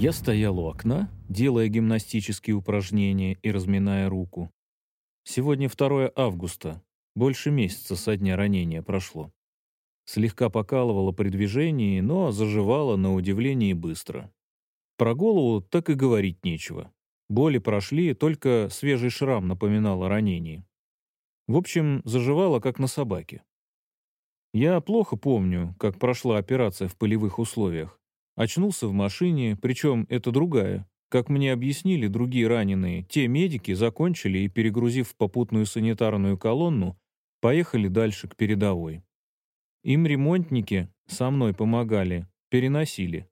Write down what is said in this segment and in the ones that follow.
Я стоял у окна, делая гимнастические упражнения и разминая руку. Сегодня 2 августа, больше месяца со дня ранения прошло. Слегка покалывало при движении, но заживало на удивление быстро. Про голову так и говорить нечего. Боли прошли, только свежий шрам напоминал о ранении. В общем, заживало, как на собаке. Я плохо помню, как прошла операция в полевых условиях. Очнулся в машине, причем это другая. Как мне объяснили другие раненые, те медики закончили и, перегрузив попутную санитарную колонну, поехали дальше к передовой. Им ремонтники со мной помогали, переносили.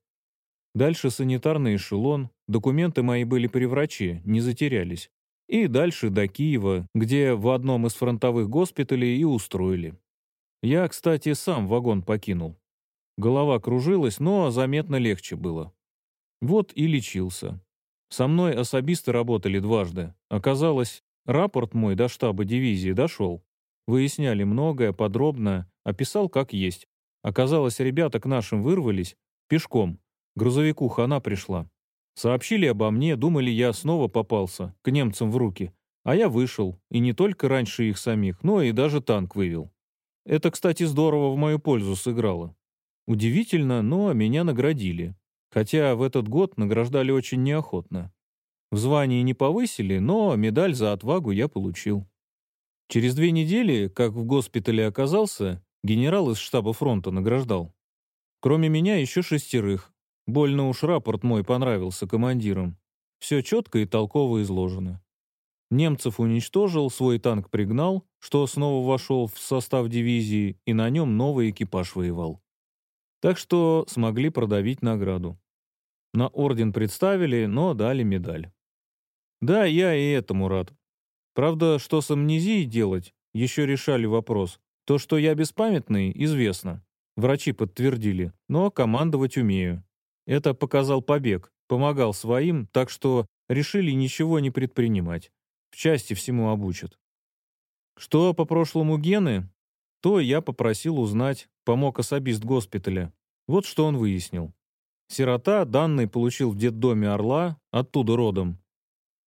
Дальше санитарный эшелон, документы мои были при враче, не затерялись. И дальше до Киева, где в одном из фронтовых госпиталей и устроили. Я, кстати, сам вагон покинул. Голова кружилась, но заметно легче было. Вот и лечился. Со мной особисты работали дважды. Оказалось, рапорт мой до штаба дивизии дошел. Выясняли многое, подробно, описал как есть. Оказалось, ребята к нашим вырвались пешком. Грузовику хана пришла. Сообщили обо мне, думали, я снова попался, к немцам в руки. А я вышел, и не только раньше их самих, но и даже танк вывел. Это, кстати, здорово в мою пользу сыграло. Удивительно, но меня наградили. Хотя в этот год награждали очень неохотно. В звании не повысили, но медаль за отвагу я получил. Через две недели, как в госпитале оказался, генерал из штаба фронта награждал. Кроме меня еще шестерых. Больно уж рапорт мой понравился командирам. Все четко и толково изложено. Немцев уничтожил, свой танк пригнал, что снова вошел в состав дивизии, и на нем новый экипаж воевал. Так что смогли продавить награду. На орден представили, но дали медаль. Да, я и этому рад. Правда, что с амнезией делать, еще решали вопрос. То, что я беспамятный, известно. Врачи подтвердили, но командовать умею. Это показал побег, помогал своим, так что решили ничего не предпринимать. В части всему обучат. Что по прошлому гены, то я попросил узнать, помог особист госпиталя. Вот что он выяснил. Сирота данные получил в детдоме Орла, оттуда родом.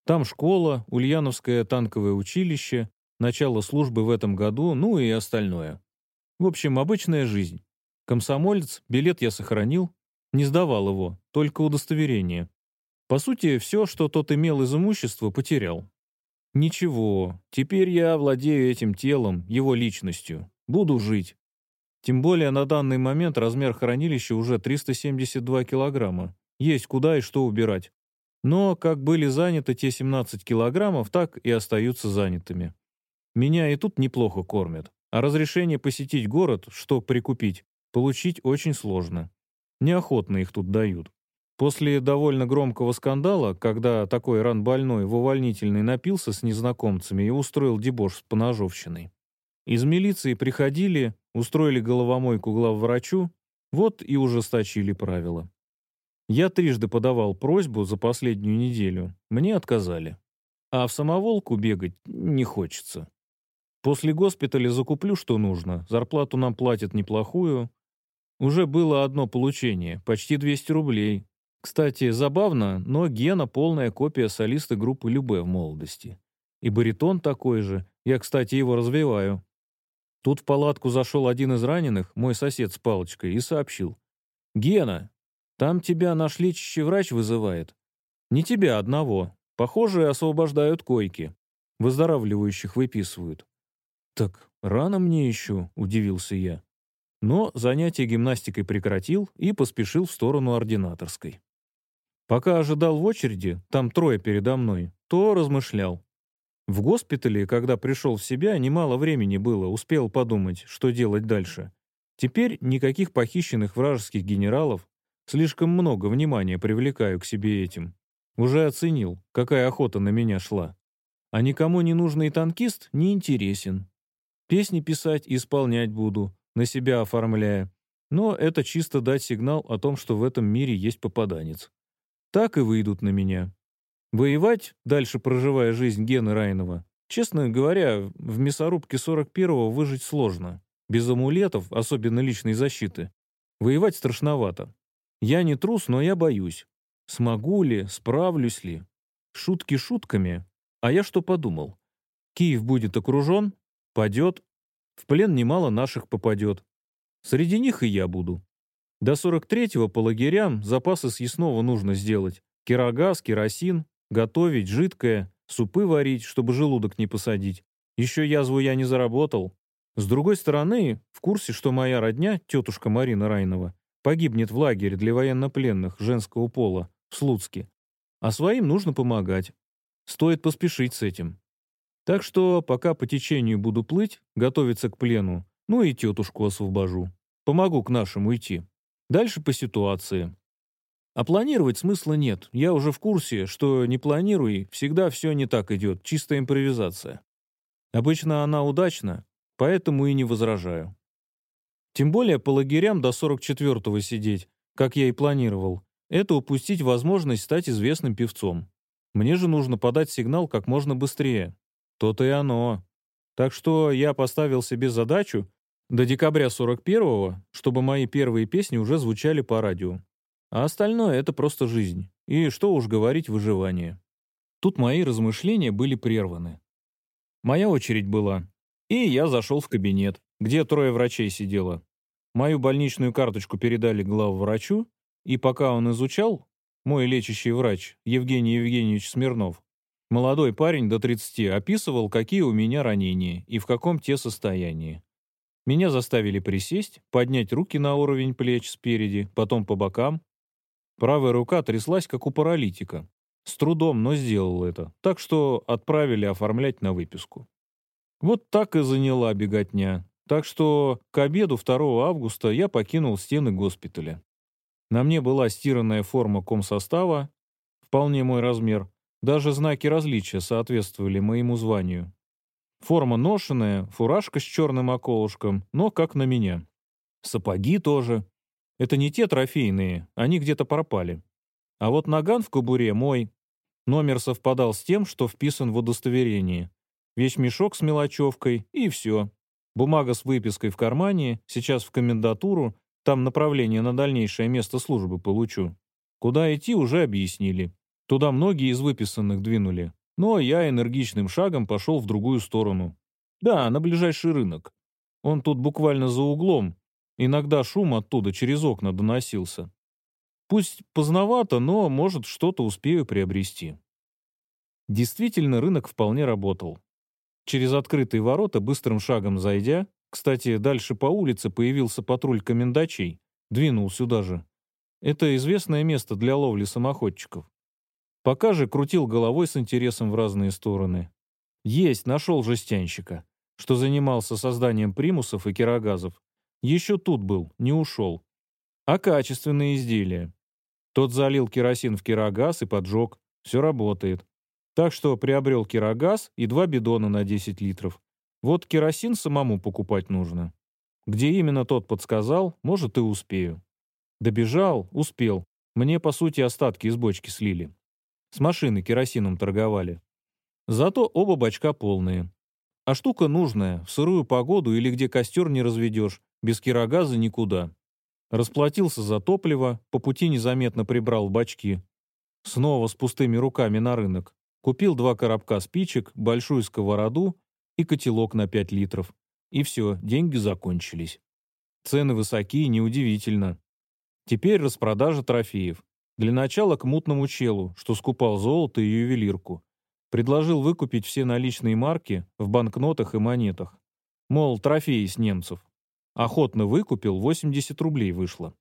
Там школа, Ульяновское танковое училище, начало службы в этом году, ну и остальное. В общем, обычная жизнь. Комсомолец, билет я сохранил, не сдавал его, только удостоверение. По сути, все, что тот имел из имущества, потерял. Ничего, теперь я владею этим телом, его личностью. Буду жить. Тем более на данный момент размер хранилища уже 372 килограмма. Есть куда и что убирать. Но как были заняты те 17 килограммов, так и остаются занятыми. Меня и тут неплохо кормят. А разрешение посетить город, что прикупить, получить очень сложно. Неохотно их тут дают. После довольно громкого скандала, когда такой ран больной в увольнительный напился с незнакомцами и устроил дебош с поножовщиной. Из милиции приходили, устроили головомойку главврачу, вот и ужесточили правила. Я трижды подавал просьбу за последнюю неделю, мне отказали. А в самоволку бегать не хочется. После госпиталя закуплю, что нужно, зарплату нам платят неплохую. Уже было одно получение, почти 200 рублей, кстати, забавно, но Гена — полная копия солиста группы Любе в молодости. И баритон такой же. Я, кстати, его развиваю. Тут в палатку зашел один из раненых, мой сосед с палочкой, и сообщил. «Гена, там тебя наш лечащий врач вызывает. Не тебя одного. Похоже, освобождают койки. Выздоравливающих выписывают». «Так рано мне еще», — удивился я. Но занятие гимнастикой прекратил и поспешил в сторону ординаторской. Пока ожидал в очереди, там трое передо мной, то размышлял. В госпитале, когда пришел в себя, немало времени было, успел подумать, что делать дальше. Теперь никаких похищенных вражеских генералов, слишком много внимания привлекаю к себе этим. Уже оценил, какая охота на меня шла. А никому не нужный танкист не интересен. Песни писать и исполнять буду, на себя оформляя. Но это чисто дать сигнал о том, что в этом мире есть попаданец так и выйдут на меня. Воевать, дальше проживая жизнь Гены Райнова, честно говоря, в мясорубке 41-го выжить сложно. Без амулетов, особенно личной защиты. Воевать страшновато. Я не трус, но я боюсь. Смогу ли, справлюсь ли? Шутки шутками. А я что подумал? Киев будет окружен, падет, в плен немало наших попадет. Среди них и я буду. До 43-го по лагерям запасы съестного нужно сделать. Кирогаз, керосин, готовить, жидкое, супы варить, чтобы желудок не посадить. Еще язву я не заработал. С другой стороны, в курсе, что моя родня, тетушка Марина Райнова, погибнет в лагере для военнопленных женского пола в Слуцке. А своим нужно помогать. Стоит поспешить с этим. Так что, пока по течению буду плыть, готовиться к плену, ну и тетушку освобожу. Помогу к нашему идти. Дальше по ситуации. А планировать смысла нет. Я уже в курсе, что не планируй, всегда все не так идет, чистая импровизация. Обычно она удачна, поэтому и не возражаю. Тем более по лагерям до 44-го сидеть, как я и планировал, это упустить возможность стать известным певцом. Мне же нужно подать сигнал как можно быстрее. То-то и оно. Так что я поставил себе задачу до декабря 41-го, чтобы мои первые песни уже звучали по радио. А остальное — это просто жизнь. И что уж говорить, выживание. Тут мои размышления были прерваны. Моя очередь была. И я зашел в кабинет, где трое врачей сидело. Мою больничную карточку передали главврачу, и пока он изучал, мой лечащий врач, Евгений Евгеньевич Смирнов, молодой парень до 30, описывал, какие у меня ранения и в каком те состоянии. Меня заставили присесть, поднять руки на уровень плеч спереди, потом по бокам, Правая рука тряслась, как у паралитика. С трудом, но сделал это, так что отправили оформлять на выписку. Вот так и заняла беготня. Так что к обеду 2 августа я покинул стены госпиталя. На мне была стиранная форма комсостава, вполне мой размер. Даже знаки различия соответствовали моему званию. Форма ношеная, фуражка с черным околышком, но как на меня. Сапоги тоже, это не те трофейные, они где-то пропали. А вот наган в кобуре мой. Номер совпадал с тем, что вписан в удостоверении. Мешок с мелочевкой и все. Бумага с выпиской в кармане, сейчас в комендатуру, там направление на дальнейшее место службы получу. Куда идти, уже объяснили. Туда многие из выписанных двинули. Но я энергичным шагом пошел в другую сторону. Да, на ближайший рынок. Он тут буквально за углом, Иногда шум оттуда через окна доносился. Пусть поздновато, но, может, что-то успею приобрести. Действительно, рынок вполне работал. Через открытые ворота, быстрым шагом зайдя, кстати, дальше по улице появился патруль комендачей, двинул сюда же. Это известное место для ловли самоходчиков. Пока же крутил головой с интересом в разные стороны. Есть, нашел жестянщика, что занимался созданием примусов и кирогазов. Еще тут был, не ушел. А качественные изделия. Тот залил керосин в кирогаз и поджег. Все работает. Так что приобрел кирогаз и два бидона на 10 литров. Вот керосин самому покупать нужно. Где именно тот подсказал, может и успею. Добежал, успел. Мне, по сути, остатки из бочки слили. С машины керосином торговали. Зато оба бачка полные. А штука нужная, в сырую погоду или где костер не разведешь, без кирогаза никуда. Расплатился за топливо, по пути незаметно прибрал бачки. Снова с пустыми руками на рынок. Купил два коробка спичек, большую сковороду и котелок на 5 литров. И все, деньги закончились. Цены высокие, неудивительно. Теперь распродажа трофеев. Для начала к мутному челу, что скупал золото и ювелирку. Предложил выкупить все наличные марки в банкнотах и монетах. Мол, трофеи с немцев. Охотно выкупил, 80 рублей вышло.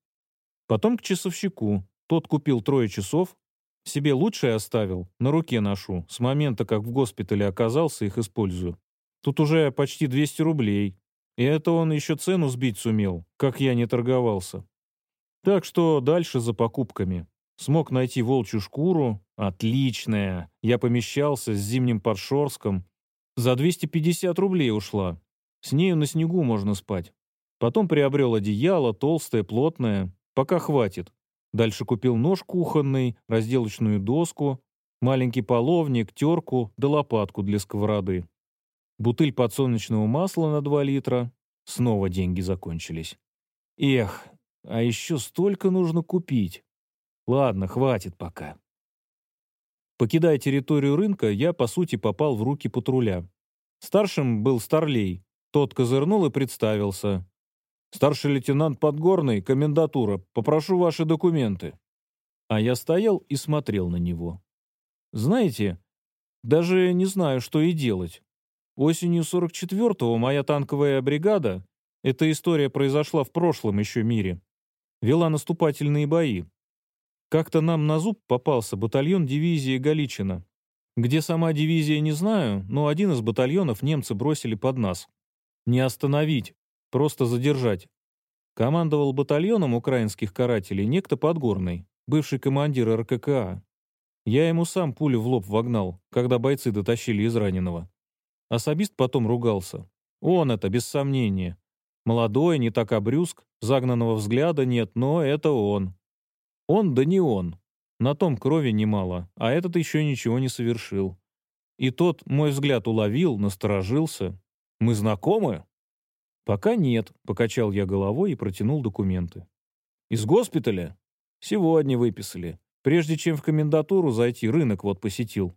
Потом к часовщику. Тот купил трое часов, себе лучшее оставил, на руке ношу. С момента, как в госпитале оказался, их использую. Тут уже почти 200 рублей. И это он еще цену сбить сумел, как я не торговался. Так что дальше за покупками. Смог найти волчью шкуру. Отличная. Я помещался с зимним подшорском. За 250 рублей ушла. С нею на снегу можно спать. Потом приобрел одеяло, толстое, плотное. Пока хватит. Дальше купил нож кухонный, разделочную доску, маленький половник, терку да лопатку для сковороды. Бутыль подсолнечного масла на 2 литра. Снова деньги закончились. Эх, а еще столько нужно купить. Ладно, хватит пока. Покидая территорию рынка, я, по сути, попал в руки патруля. Старшим был Старлей. Тот козырнул и представился. «Старший лейтенант Подгорный, комендатура, попрошу ваши документы». А я стоял и смотрел на него. Знаете, даже не знаю, что и делать. Осенью 44-го моя танковая бригада, эта история произошла в прошлом еще мире, вела наступательные бои. Как-то нам на зуб попался батальон дивизии Галичина. Где сама дивизия, не знаю, но один из батальонов немцы бросили под нас. Не остановить, просто задержать. Командовал батальоном украинских карателей некто Подгорный, бывший командир РККА. Я ему сам пулю в лоб вогнал, когда бойцы дотащили из раненого. Особист потом ругался. Он это, без сомнения. Молодой, не так обрюзг, загнанного взгляда нет, но это он. Он да не он. На том крови немало, а этот еще ничего не совершил. И тот мой взгляд уловил, насторожился. «Мы знакомы?» «Пока нет», — покачал я головой и протянул документы. «Из госпиталя?» «Сегодня выписали. Прежде чем в комендатуру зайти, рынок вот посетил.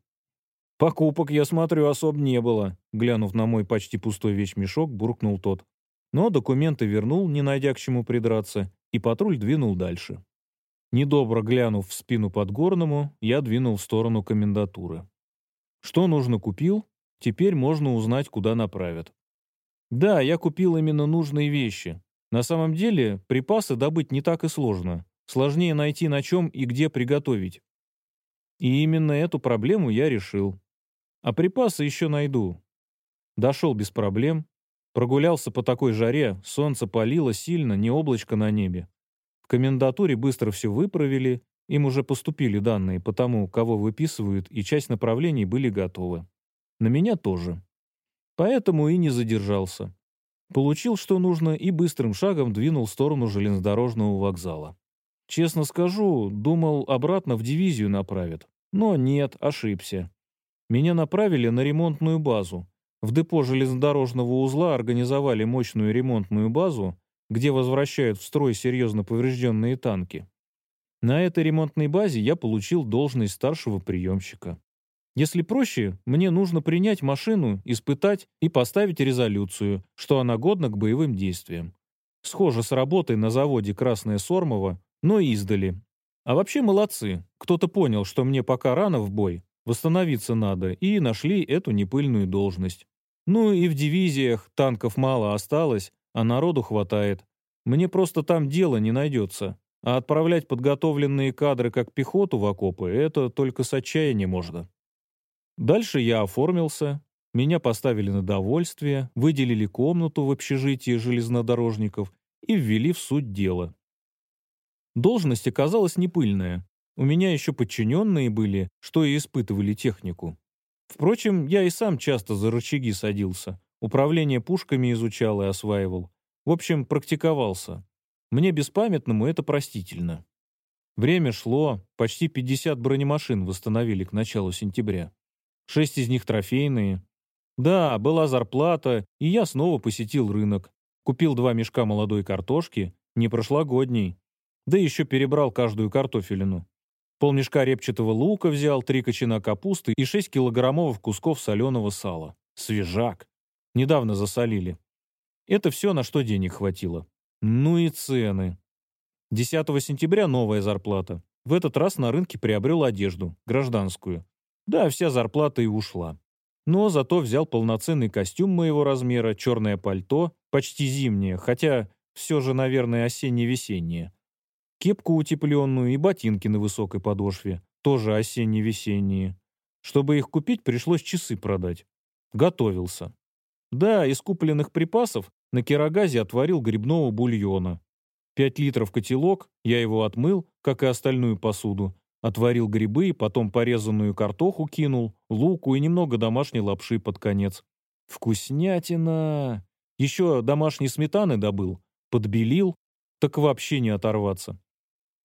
Покупок, я смотрю, особо не было. Глянув на мой почти пустой вещмешок, буркнул тот. Но документы вернул, не найдя к чему придраться, и патруль двинул дальше. Недобро глянув в спину Подгорному, я двинул в сторону комендатуры. Что нужно купил, теперь можно узнать, куда направят. Да, я купил именно нужные вещи. На самом деле, припасы добыть не так и сложно. Сложнее найти на чем и где приготовить. И именно эту проблему я решил. А припасы еще найду. Дошел без проблем. Прогулялся по такой жаре, солнце палило сильно, не облачко на небе. В комендатуре быстро все выправили, им уже поступили данные по тому, кого выписывают, и часть направлений были готовы. На меня тоже. Поэтому и не задержался. Получил, что нужно, и быстрым шагом двинул в сторону железнодорожного вокзала. Честно скажу, думал, обратно в дивизию направят. Но нет, ошибся. Меня направили на ремонтную базу. В депо железнодорожного узла организовали мощную ремонтную базу, где возвращают в строй серьезно поврежденные танки. На этой ремонтной базе я получил должность старшего приемщика. Если проще, мне нужно принять машину, испытать и поставить резолюцию, что она годна к боевым действиям. Схоже с работой на заводе «Красная Сормова», но издали. А вообще молодцы. Кто-то понял, что мне пока рано в бой, восстановиться надо, и нашли эту непыльную должность. Ну и в дивизиях танков мало осталось, а народу хватает. Мне просто там дела не найдется. А отправлять подготовленные кадры как пехоту в окопы — это только с отчаяния можно. Дальше я оформился, меня поставили на довольствие, выделили комнату в общежитии железнодорожников и ввели в суть дела. Должность оказалась не пыльная. У меня еще подчиненные были, что и испытывали технику. Впрочем, я и сам часто за рычаги садился, управление пушками изучал и осваивал. В общем, практиковался. Мне беспамятному это простительно. Время шло, почти 50 бронемашин восстановили к началу сентября. Шесть из них трофейные. Да, была зарплата, и я снова посетил рынок. Купил два мешка молодой картошки, не прошлогодней, да еще перебрал каждую картофелину. Полмешка репчатого лука взял, три кочана капусты и 6 килограммовых кусков соленого сала. Свежак. Недавно засолили. Это все, на что денег хватило. Ну и цены. 10 сентября новая зарплата. В этот раз на рынке приобрел одежду, гражданскую. Да, вся зарплата и ушла. Но зато взял полноценный костюм моего размера, черное пальто, почти зимнее, хотя все же, наверное, осенне-весеннее кепку утепленную и ботинки на высокой подошве, тоже осенне-весенние. Чтобы их купить, пришлось часы продать. Готовился. Да, из купленных припасов на керогазе отварил грибного бульона. Пять литров котелок, я его отмыл, как и остальную посуду. Отварил грибы, потом порезанную картоху кинул, луку и немного домашней лапши под конец. Вкуснятина! Еще домашней сметаны добыл, подбелил, так вообще не оторваться.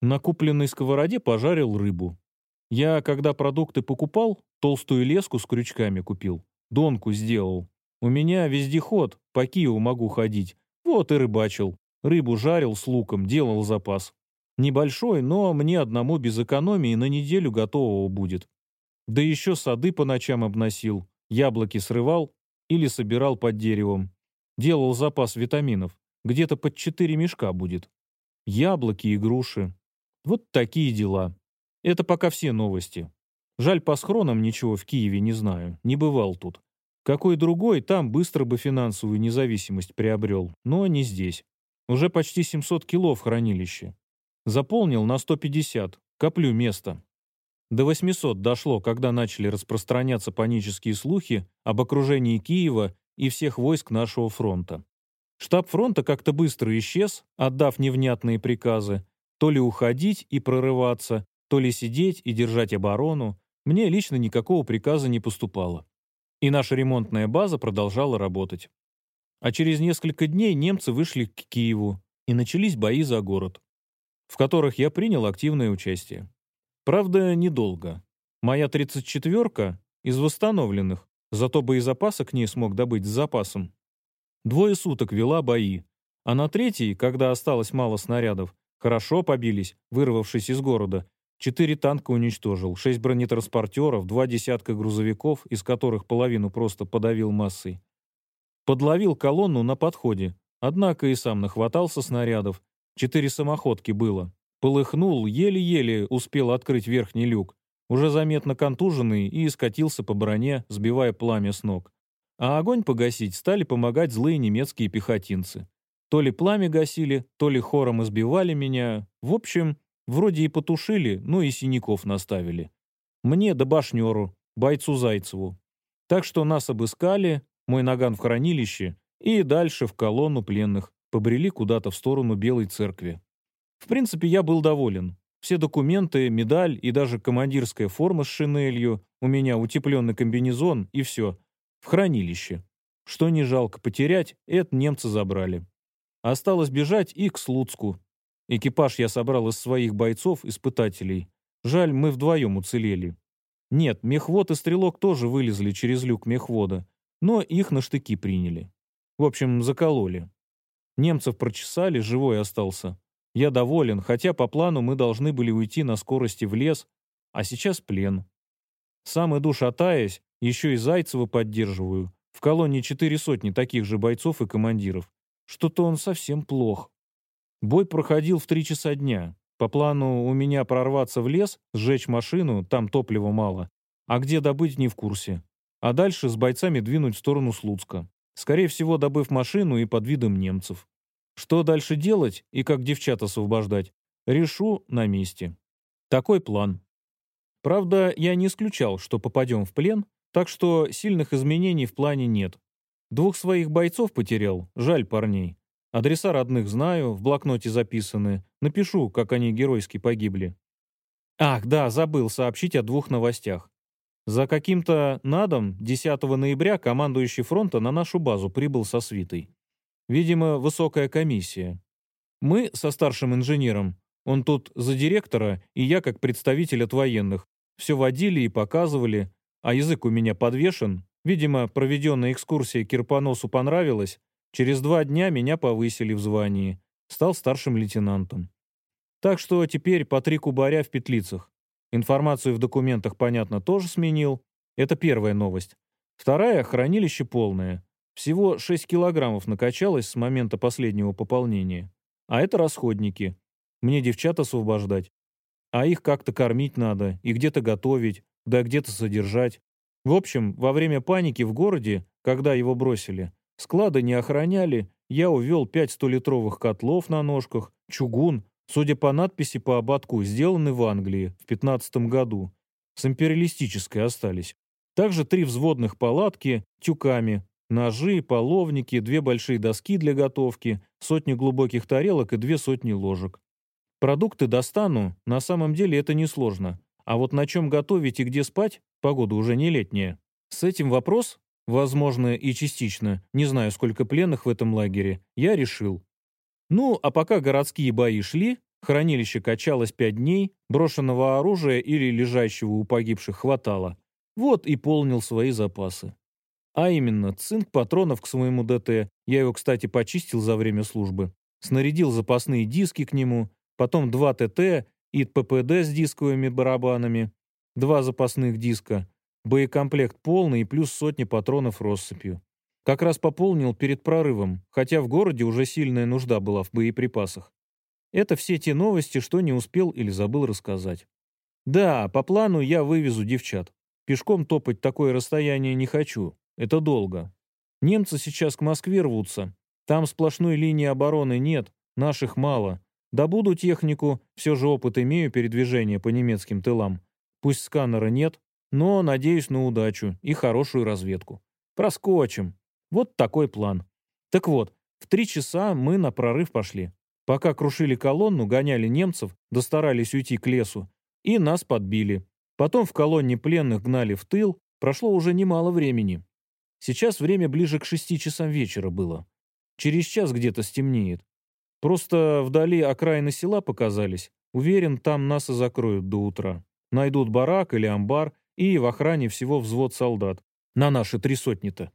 На купленной сковороде пожарил рыбу. Я, когда продукты покупал, толстую леску с крючками купил. Донку сделал. У меня вездеход, по Киеву могу ходить. Вот и рыбачил. Рыбу жарил с луком, делал запас. Небольшой, но мне одному без экономии на неделю готового будет. Да еще сады по ночам обносил, яблоки срывал или собирал под деревом. Делал запас витаминов. Где-то под четыре мешка будет. Яблоки и груши. Вот такие дела. Это пока все новости. Жаль, по схронам ничего в Киеве не знаю. Не бывал тут. Какой другой там быстро бы финансовую независимость приобрел. Но не здесь. Уже почти 700 кило в хранилище. Заполнил на 150. Коплю место. До 800 дошло, когда начали распространяться панические слухи об окружении Киева и всех войск нашего фронта. Штаб фронта как-то быстро исчез, отдав невнятные приказы, то ли уходить и прорываться, то ли сидеть и держать оборону. Мне лично никакого приказа не поступало. И наша ремонтная база продолжала работать. А через несколько дней немцы вышли к Киеву, и начались бои за город в которых я принял активное участие. Правда, недолго. Моя 34-ка из восстановленных, зато боезапаса к ней смог добыть с запасом. Двое суток вела бои, а на третий, когда осталось мало снарядов, хорошо побились, вырвавшись из города. Четыре танка уничтожил, шесть бронетранспортеров, два десятка грузовиков, из которых половину просто подавил массой. Подловил колонну на подходе, однако и сам нахватался снарядов, Четыре самоходки было. Полыхнул, еле-еле успел открыть верхний люк. Уже заметно контуженный и скатился по броне, сбивая пламя с ног. А огонь погасить стали помогать злые немецкие пехотинцы. То ли пламя гасили, то ли хором избивали меня. В общем, вроде и потушили, но и синяков наставили. Мне да башнеру, бойцу Зайцеву. Так что нас обыскали, мой наган в хранилище, и дальше в колонну пленных побрели куда-то в сторону Белой церкви. В принципе, я был доволен. Все документы, медаль и даже командирская форма с шинелью, у меня утепленный комбинезон и все. В хранилище. Что не жалко потерять, это немцы забрали. Осталось бежать и к Слуцку. Экипаж я собрал из своих бойцов-испытателей. Жаль, мы вдвоем уцелели. Нет, мехвод и стрелок тоже вылезли через люк мехвода, но их на штыки приняли. В общем, закололи. Немцев прочесали, живой остался. Я доволен, хотя по плану мы должны были уйти на скорости в лес, а сейчас плен. Сам иду шатаясь, еще и Зайцева поддерживаю. В колонне четыре сотни таких же бойцов и командиров. Что-то он совсем плох. Бой проходил в три часа дня. По плану у меня прорваться в лес, сжечь машину, там топлива мало. А где добыть, не в курсе. А дальше с бойцами двинуть в сторону Слуцка. Скорее всего, добыв машину и под видом немцев. Что дальше делать и как девчат освобождать, решу на месте. Такой план. Правда, я не исключал, что попадем в плен, так что сильных изменений в плане нет. Двух своих бойцов потерял, жаль парней. Адреса родных знаю, в блокноте записаны. Напишу, как они геройски погибли. Ах, да, забыл сообщить о двух новостях. За каким-то надом 10 ноября командующий фронта на нашу базу прибыл со свитой. Видимо, высокая комиссия. Мы со старшим инженером, он тут за директора, и я как представитель от военных, все водили и показывали, а язык у меня подвешен. Видимо, проведенная экскурсия Кирпоносу понравилась. Через два дня меня повысили в звании. Стал старшим лейтенантом. Так что теперь по три кубаря в петлицах. Информацию в документах, понятно, тоже сменил. Это первая новость. Вторая — хранилище полное. Всего 6 килограммов накачалось с момента последнего пополнения. А это расходники. Мне девчат освобождать. А их как-то кормить надо, и где-то готовить, да где-то содержать. В общем, во время паники в городе, когда его бросили, склады не охраняли, я увел 5 100-литровых котлов на ножках, чугун, Судя по надписи по ободку, сделаны в Англии в 15 году. С империалистической остались. Также три взводных палатки, тюками, ножи, половники, две большие доски для готовки, сотни глубоких тарелок и две сотни ложек. Продукты достану, на самом деле это несложно. А вот на чем готовить и где спать, погода уже не летняя. С этим вопрос, возможно и частично, не знаю сколько пленных в этом лагере, я решил. Ну, а пока городские бои шли, хранилище качалось пять дней, брошенного оружия или лежащего у погибших хватало. Вот и полнил свои запасы. А именно, цинк патронов к своему ДТ, я его, кстати, почистил за время службы, снарядил запасные диски к нему, потом два ТТ и ППД с дисковыми барабанами, два запасных диска, боекомплект полный и плюс сотни патронов россыпью. Как раз пополнил перед прорывом, хотя в городе уже сильная нужда была в боеприпасах. Это все те новости, что не успел или забыл рассказать. Да, по плану я вывезу девчат. Пешком топать такое расстояние не хочу. Это долго. Немцы сейчас к Москве рвутся. Там сплошной линии обороны нет, наших мало. Добуду технику, все же опыт имею передвижения по немецким тылам. Пусть сканера нет, но надеюсь на удачу и хорошую разведку. Проскочим. Вот такой план. Так вот, в три часа мы на прорыв пошли. Пока крушили колонну, гоняли немцев, достарались уйти к лесу, и нас подбили. Потом в колонне пленных гнали в тыл, прошло уже немало времени. Сейчас время ближе к шести часам вечера было. Через час где-то стемнеет. Просто вдали окраины села показались. Уверен, там нас и закроют до утра. Найдут барак или амбар, и в охране всего взвод солдат. На наши три сотни-то.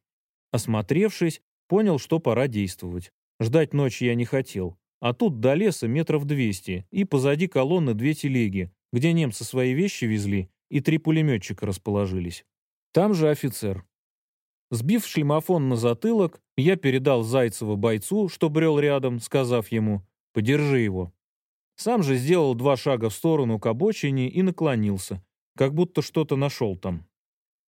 Осмотревшись, понял, что пора действовать. Ждать ночи я не хотел. А тут до леса метров двести, и позади колонны две телеги, где немцы свои вещи везли, и три пулеметчика расположились. Там же офицер. Сбив шлемофон на затылок, я передал Зайцева бойцу, что брел рядом, сказав ему «подержи его». Сам же сделал два шага в сторону к обочине и наклонился, как будто что-то нашел там.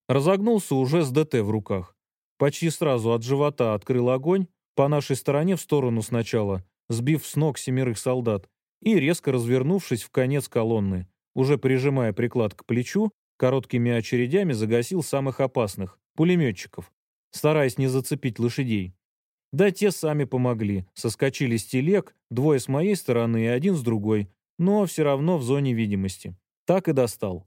Разогнулся уже с ДТ в руках. Почти сразу от живота открыл огонь, по нашей стороне в сторону сначала, сбив с ног семерых солдат, и, резко развернувшись в конец колонны, уже прижимая приклад к плечу, короткими очередями загасил самых опасных — пулеметчиков, стараясь не зацепить лошадей. Да, те сами помогли, соскочили с телег, двое с моей стороны и один с другой, но все равно в зоне видимости. Так и достал.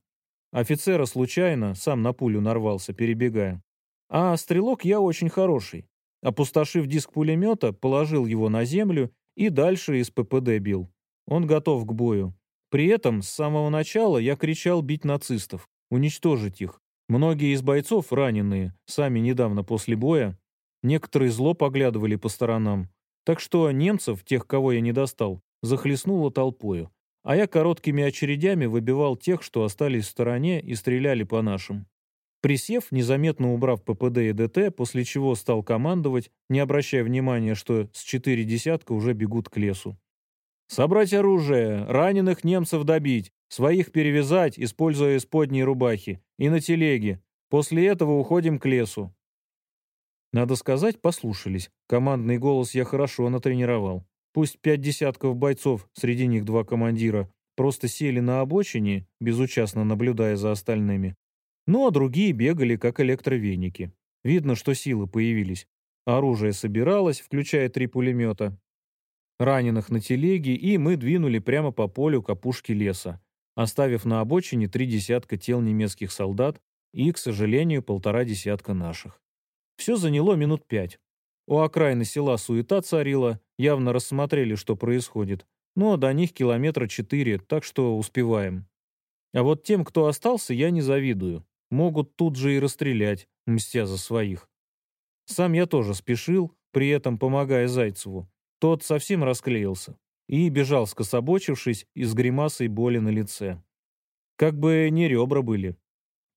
Офицера случайно, сам на пулю нарвался, перебегая. А стрелок я очень хороший. Опустошив диск пулемета, положил его на землю и дальше из ППД бил. Он готов к бою. При этом с самого начала я кричал бить нацистов, уничтожить их. Многие из бойцов раненые, сами недавно после боя. Некоторые зло поглядывали по сторонам. Так что немцев, тех, кого я не достал, захлестнуло толпою. А я короткими очередями выбивал тех, что остались в стороне и стреляли по нашим. Присев, незаметно убрав ППД и ДТ, после чего стал командовать, не обращая внимания, что с четыре десятка уже бегут к лесу. «Собрать оружие, раненых немцев добить, своих перевязать, используя исподние рубахи, и на телеге. После этого уходим к лесу». Надо сказать, послушались. Командный голос я хорошо натренировал. Пусть пять десятков бойцов, среди них два командира, просто сели на обочине, безучастно наблюдая за остальными, ну а другие бегали, как электровеники. Видно, что силы появились. Оружие собиралось, включая три пулемета. Раненых на телеге, и мы двинули прямо по полю к опушке леса, оставив на обочине три десятка тел немецких солдат и, к сожалению, полтора десятка наших. Все заняло минут пять. У окраины села суета царила, явно рассмотрели, что происходит. Но до них километра четыре, так что успеваем. А вот тем, кто остался, я не завидую. Могут тут же и расстрелять, мстя за своих. Сам я тоже спешил, при этом помогая Зайцеву. Тот совсем расклеился и бежал, скособочившись и с гримасой боли на лице. Как бы не ребра были.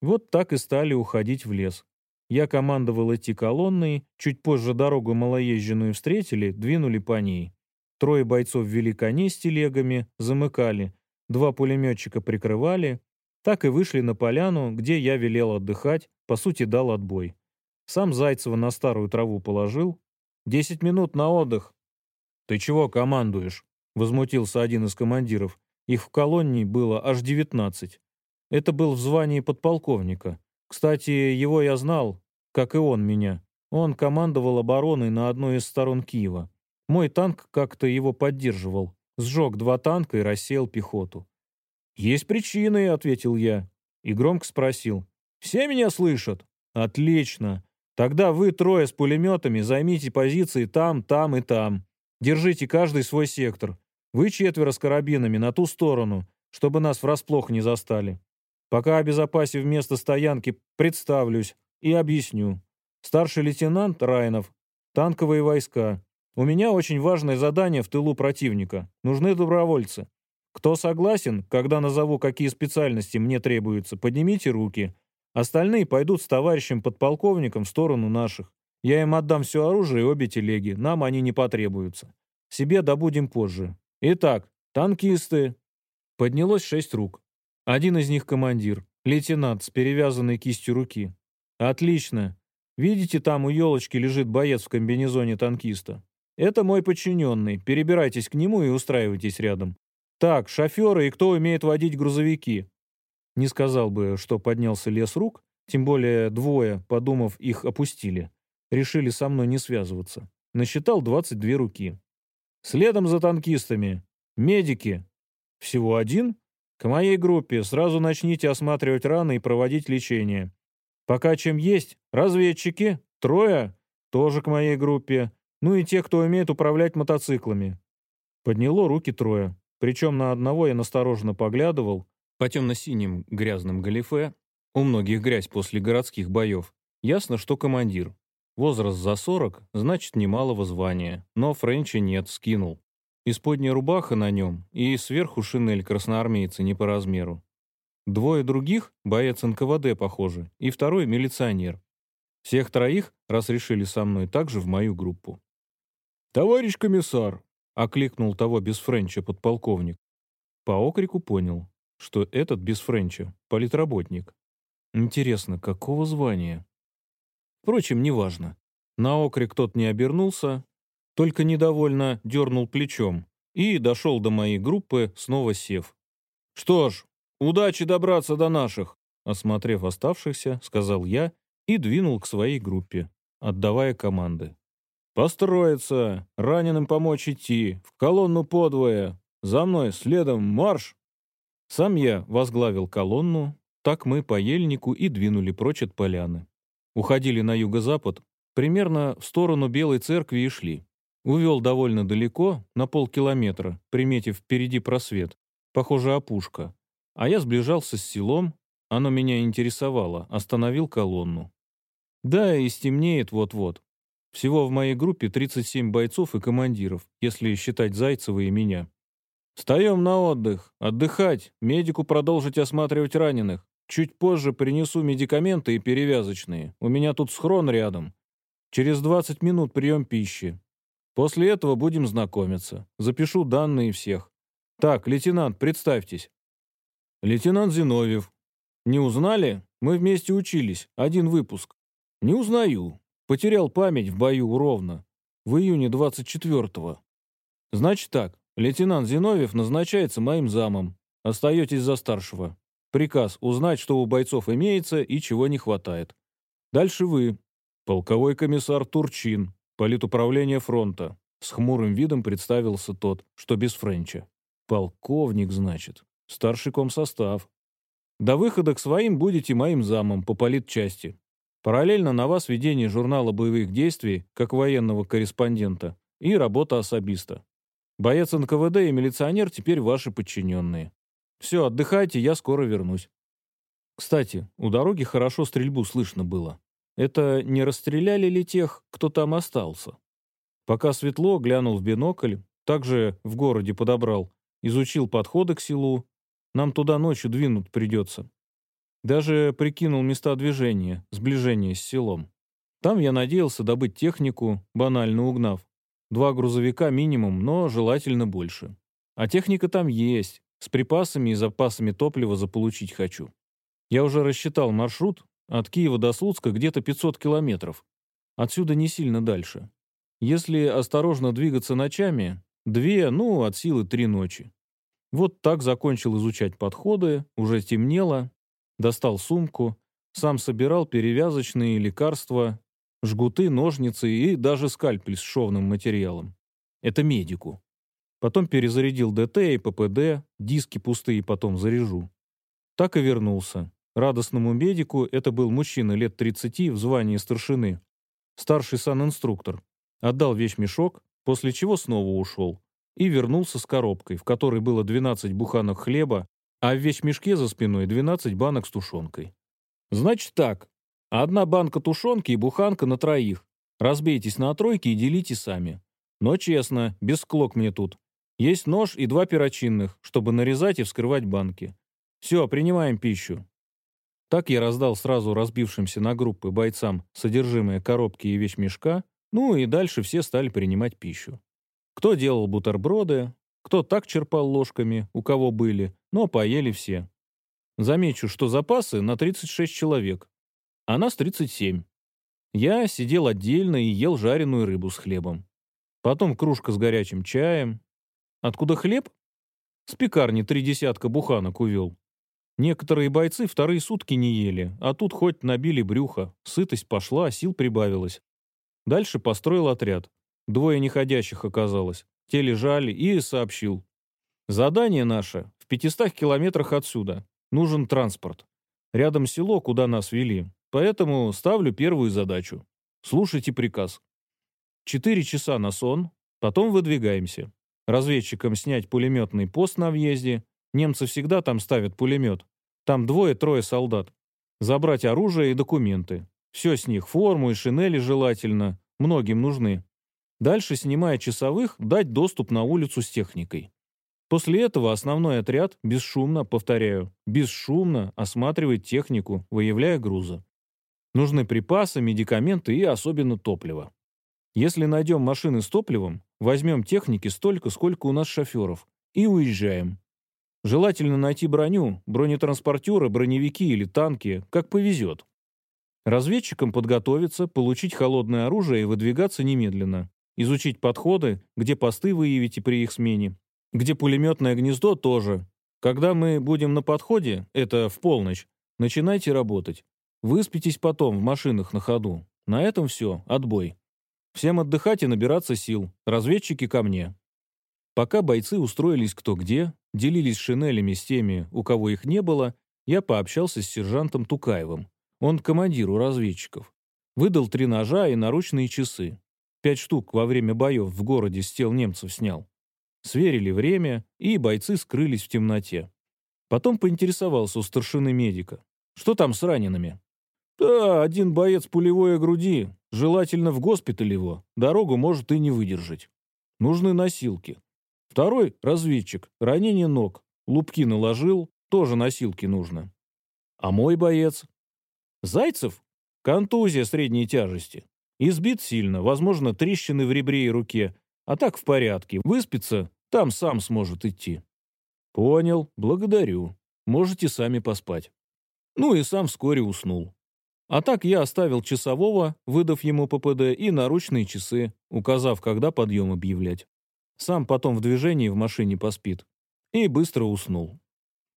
Вот так и стали уходить в лес. Я командовал идти колонной, чуть позже дорогу малоезженную встретили, двинули по ней. Трое бойцов вели коней с телегами, замыкали, два пулеметчика прикрывали, так и вышли на поляну, где я велел отдыхать, по сути дал отбой. Сам Зайцева на старую траву положил. «Десять минут на отдых». «Ты чего командуешь?» — возмутился один из командиров. Их в колонне было аж девятнадцать. Это был в звании подполковника. Кстати, его я знал, как и он меня. Он командовал обороной на одной из сторон Киева. Мой танк как-то его поддерживал. Сжег два танка и рассеял пехоту. «Есть причины», — ответил я. И громко спросил. «Все меня слышат?» «Отлично. Тогда вы трое с пулеметами займите позиции там, там и там. Держите каждый свой сектор. Вы четверо с карабинами на ту сторону, чтобы нас врасплох не застали. Пока обезопасив место стоянки, представлюсь и объясню. Старший лейтенант Райнов. Танковые войска. У меня очень важное задание в тылу противника. Нужны добровольцы. Кто согласен, когда назову, какие специальности мне требуются, поднимите руки. Остальные пойдут с товарищем подполковником в сторону наших. Я им отдам все оружие и обе телеги, нам они не потребуются. Себе добудем позже. Итак, танкисты. Поднялось шесть рук. Один из них командир, лейтенант с перевязанной кистью руки. Отлично. Видите, там у елочки лежит боец в комбинезоне танкиста. Это мой подчиненный. Перебирайтесь к нему и устраивайтесь рядом. Так, шоферы и кто умеет водить грузовики. Не сказал бы, что поднялся лес рук, тем более двое, подумав, их опустили. Решили со мной не связываться. Насчитал 22 руки. Следом за танкистами. Медики. Всего один? К моей группе. Сразу начните осматривать раны и проводить лечение. Пока чем есть. Разведчики. Трое. Тоже к моей группе. Ну и те, кто умеет управлять мотоциклами. Подняло руки трое. Причем на одного я настороженно поглядывал. По темно-синим грязным галифе. У многих грязь после городских боев. Ясно, что командир. Возраст за 40, значит, немалого звания. Но Френча нет, скинул. Исподняя рубаха на нем и сверху шинель красноармейца не по размеру. Двое других — боец НКВД, похоже, и второй — милиционер. Всех троих, раз решили со мной, также в мою группу. «Товарищ комиссар!» — окликнул того без Френча подполковник. По окрику понял, что этот без Френча — политработник. Интересно, какого звания? Впрочем, неважно. На окрик тот не обернулся, только недовольно дернул плечом и дошел до моей группы, снова сев. «Что ж, удачи добраться до наших!» Осмотрев оставшихся, сказал я и двинул к своей группе, отдавая команды. «Построиться! Раненым помочь идти! В колонну подвое! За мной, следом, марш!» Сам я возглавил колонну, так мы по ельнику и двинули прочь от поляны. Уходили на юго-запад, примерно в сторону Белой церкви и шли. Увел довольно далеко, на полкилометра, приметив впереди просвет. Похоже, опушка. А я сближался с селом, оно меня интересовало, остановил колонну. Да, и стемнеет вот-вот. Всего в моей группе 37 бойцов и командиров, если считать Зайцева и меня. Встаем на отдых, отдыхать, медику продолжить осматривать раненых. Чуть позже принесу медикаменты и перевязочные. У меня тут схрон рядом. Через 20 минут прием пищи. После этого будем знакомиться. Запишу данные всех. Так, лейтенант, представьтесь. Лейтенант Зиновьев. Не узнали? Мы вместе учились. Один выпуск. Не узнаю. Потерял память в бою ровно. В июне 24-го. Значит так, лейтенант Зиновьев назначается моим замом. Остаетесь за старшего. Приказ узнать, что у бойцов имеется и чего не хватает. Дальше вы. Полковой комиссар Турчин, политуправление фронта. С хмурым видом представился тот, что без Френча. Полковник, значит. Старший комсостав. До выхода к своим будете моим замом по политчасти. Параллельно на вас ведение журнала боевых действий, как военного корреспондента, и работа особиста. Боец НКВД и милиционер теперь ваши подчиненные. Все, отдыхайте, я скоро вернусь. Кстати, у дороги хорошо стрельбу слышно было. Это не расстреляли ли тех, кто там остался? Пока светло, глянул в бинокль, также в городе подобрал, изучил подходы к селу. Нам туда ночью двинуть придется. Даже прикинул места движения, сближения с селом. Там я надеялся добыть технику, банально угнав. Два грузовика минимум, но желательно больше. А техника там есть, с припасами и запасами топлива заполучить хочу. Я уже рассчитал маршрут. От Киева до Слуцка где-то 500 километров. Отсюда не сильно дальше. Если осторожно двигаться ночами, две, ну, от силы три ночи. Вот так закончил изучать подходы, уже темнело, достал сумку, сам собирал перевязочные лекарства, жгуты, ножницы и даже скальпель с шовным материалом. Это медику. Потом перезарядил ДТ и ППД, диски пустые потом заряжу. Так и вернулся. Радостному медику это был мужчина лет 30 в звании старшины. Старший санинструктор. Отдал вещмешок, после чего снова ушел. И вернулся с коробкой, в которой было 12 буханок хлеба, а в вещмешке за спиной 12 банок с тушенкой. Значит так. Одна банка тушенки и буханка на троих. Разбейтесь на тройки и делите сами. Но честно, без склок мне тут. Есть нож и два перочинных, чтобы нарезать и вскрывать банки. Все, принимаем пищу. Так я раздал сразу разбившимся на группы бойцам содержимое коробки и вещмешка, ну и дальше все стали принимать пищу. Кто делал бутерброды, кто так черпал ложками, у кого были, но поели все. Замечу, что запасы на 36 человек, а нас 37. Я сидел отдельно и ел жареную рыбу с хлебом. Потом кружка с горячим чаем. Откуда хлеб? С пекарни три десятка буханок увел. Некоторые бойцы вторые сутки не ели, а тут хоть набили брюхо, сытость пошла, сил прибавилось. Дальше построил отряд. Двое неходящих оказалось. Те лежали и сообщил. Задание наше в 500 километрах отсюда. Нужен транспорт. Рядом село, куда нас вели. Поэтому ставлю первую задачу. Слушайте приказ. Четыре часа на сон, потом выдвигаемся. Разведчикам снять пулеметный пост на въезде. Немцы всегда там ставят пулемет. Там двое-трое солдат. Забрать оружие и документы. Все с них, форму и шинели желательно. Многим нужны. Дальше, снимая часовых, дать доступ на улицу с техникой. После этого основной отряд бесшумно, повторяю, бесшумно осматривает технику, выявляя грузы. Нужны припасы, медикаменты и особенно топливо. Если найдем машины с топливом, возьмем техники столько, сколько у нас шоферов, и уезжаем. Желательно найти броню, бронетранспортеры, броневики или танки, как повезет. Разведчикам подготовиться, получить холодное оружие и выдвигаться немедленно. Изучить подходы, где посты выявите при их смене, где пулеметное гнездо тоже. Когда мы будем на подходе, это в полночь, начинайте работать. Выспитесь потом в машинах на ходу. На этом все, отбой. Всем отдыхать и набираться сил. Разведчики ко мне. Пока бойцы устроились кто где, делились шинелями с теми, у кого их не было, я пообщался с сержантом Тукаевым. Он командир у разведчиков. Выдал три ножа и наручные часы. Пять штук во время боев в городе с тел немцев снял. Сверили время, и бойцы скрылись в темноте. Потом поинтересовался у старшины медика. Что там с ранеными? Да, один боец пулевой груди. Желательно в госпиталь его. Дорогу может и не выдержать. Нужны носилки. Второй — разведчик. Ранение ног. Лупки наложил. Тоже носилки нужно. А мой боец? Зайцев? Контузия средней тяжести. Избит сильно, возможно, трещины в ребре и руке, а так в порядке. Выспится, там сам сможет идти. Понял, благодарю. Можете сами поспать. Ну и сам вскоре уснул. А так я оставил часового, выдав ему ППД, и наручные часы, указав, когда подъем объявлять. Сам потом в движении в машине поспит. И быстро уснул.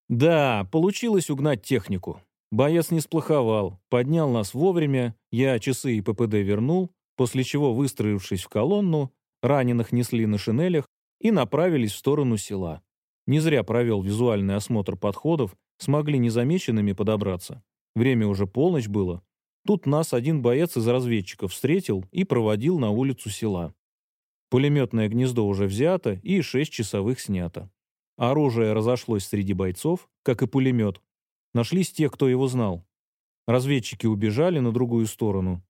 Да, получилось угнать технику. Боец не сплоховал, поднял нас вовремя, я часы и ППД вернул, после чего, выстроившись в колонну, раненых несли на шинелях и направились в сторону села. Не зря провел визуальный осмотр подходов, смогли незамеченными подобраться. Время уже полночь было. Тут нас один боец из разведчиков встретил и проводил на улицу села. Пулеметное гнездо уже взято и шесть часовых снято. Оружие разошлось среди бойцов, как и пулемет. Нашлись те, кто его знал. Разведчики убежали на другую сторону.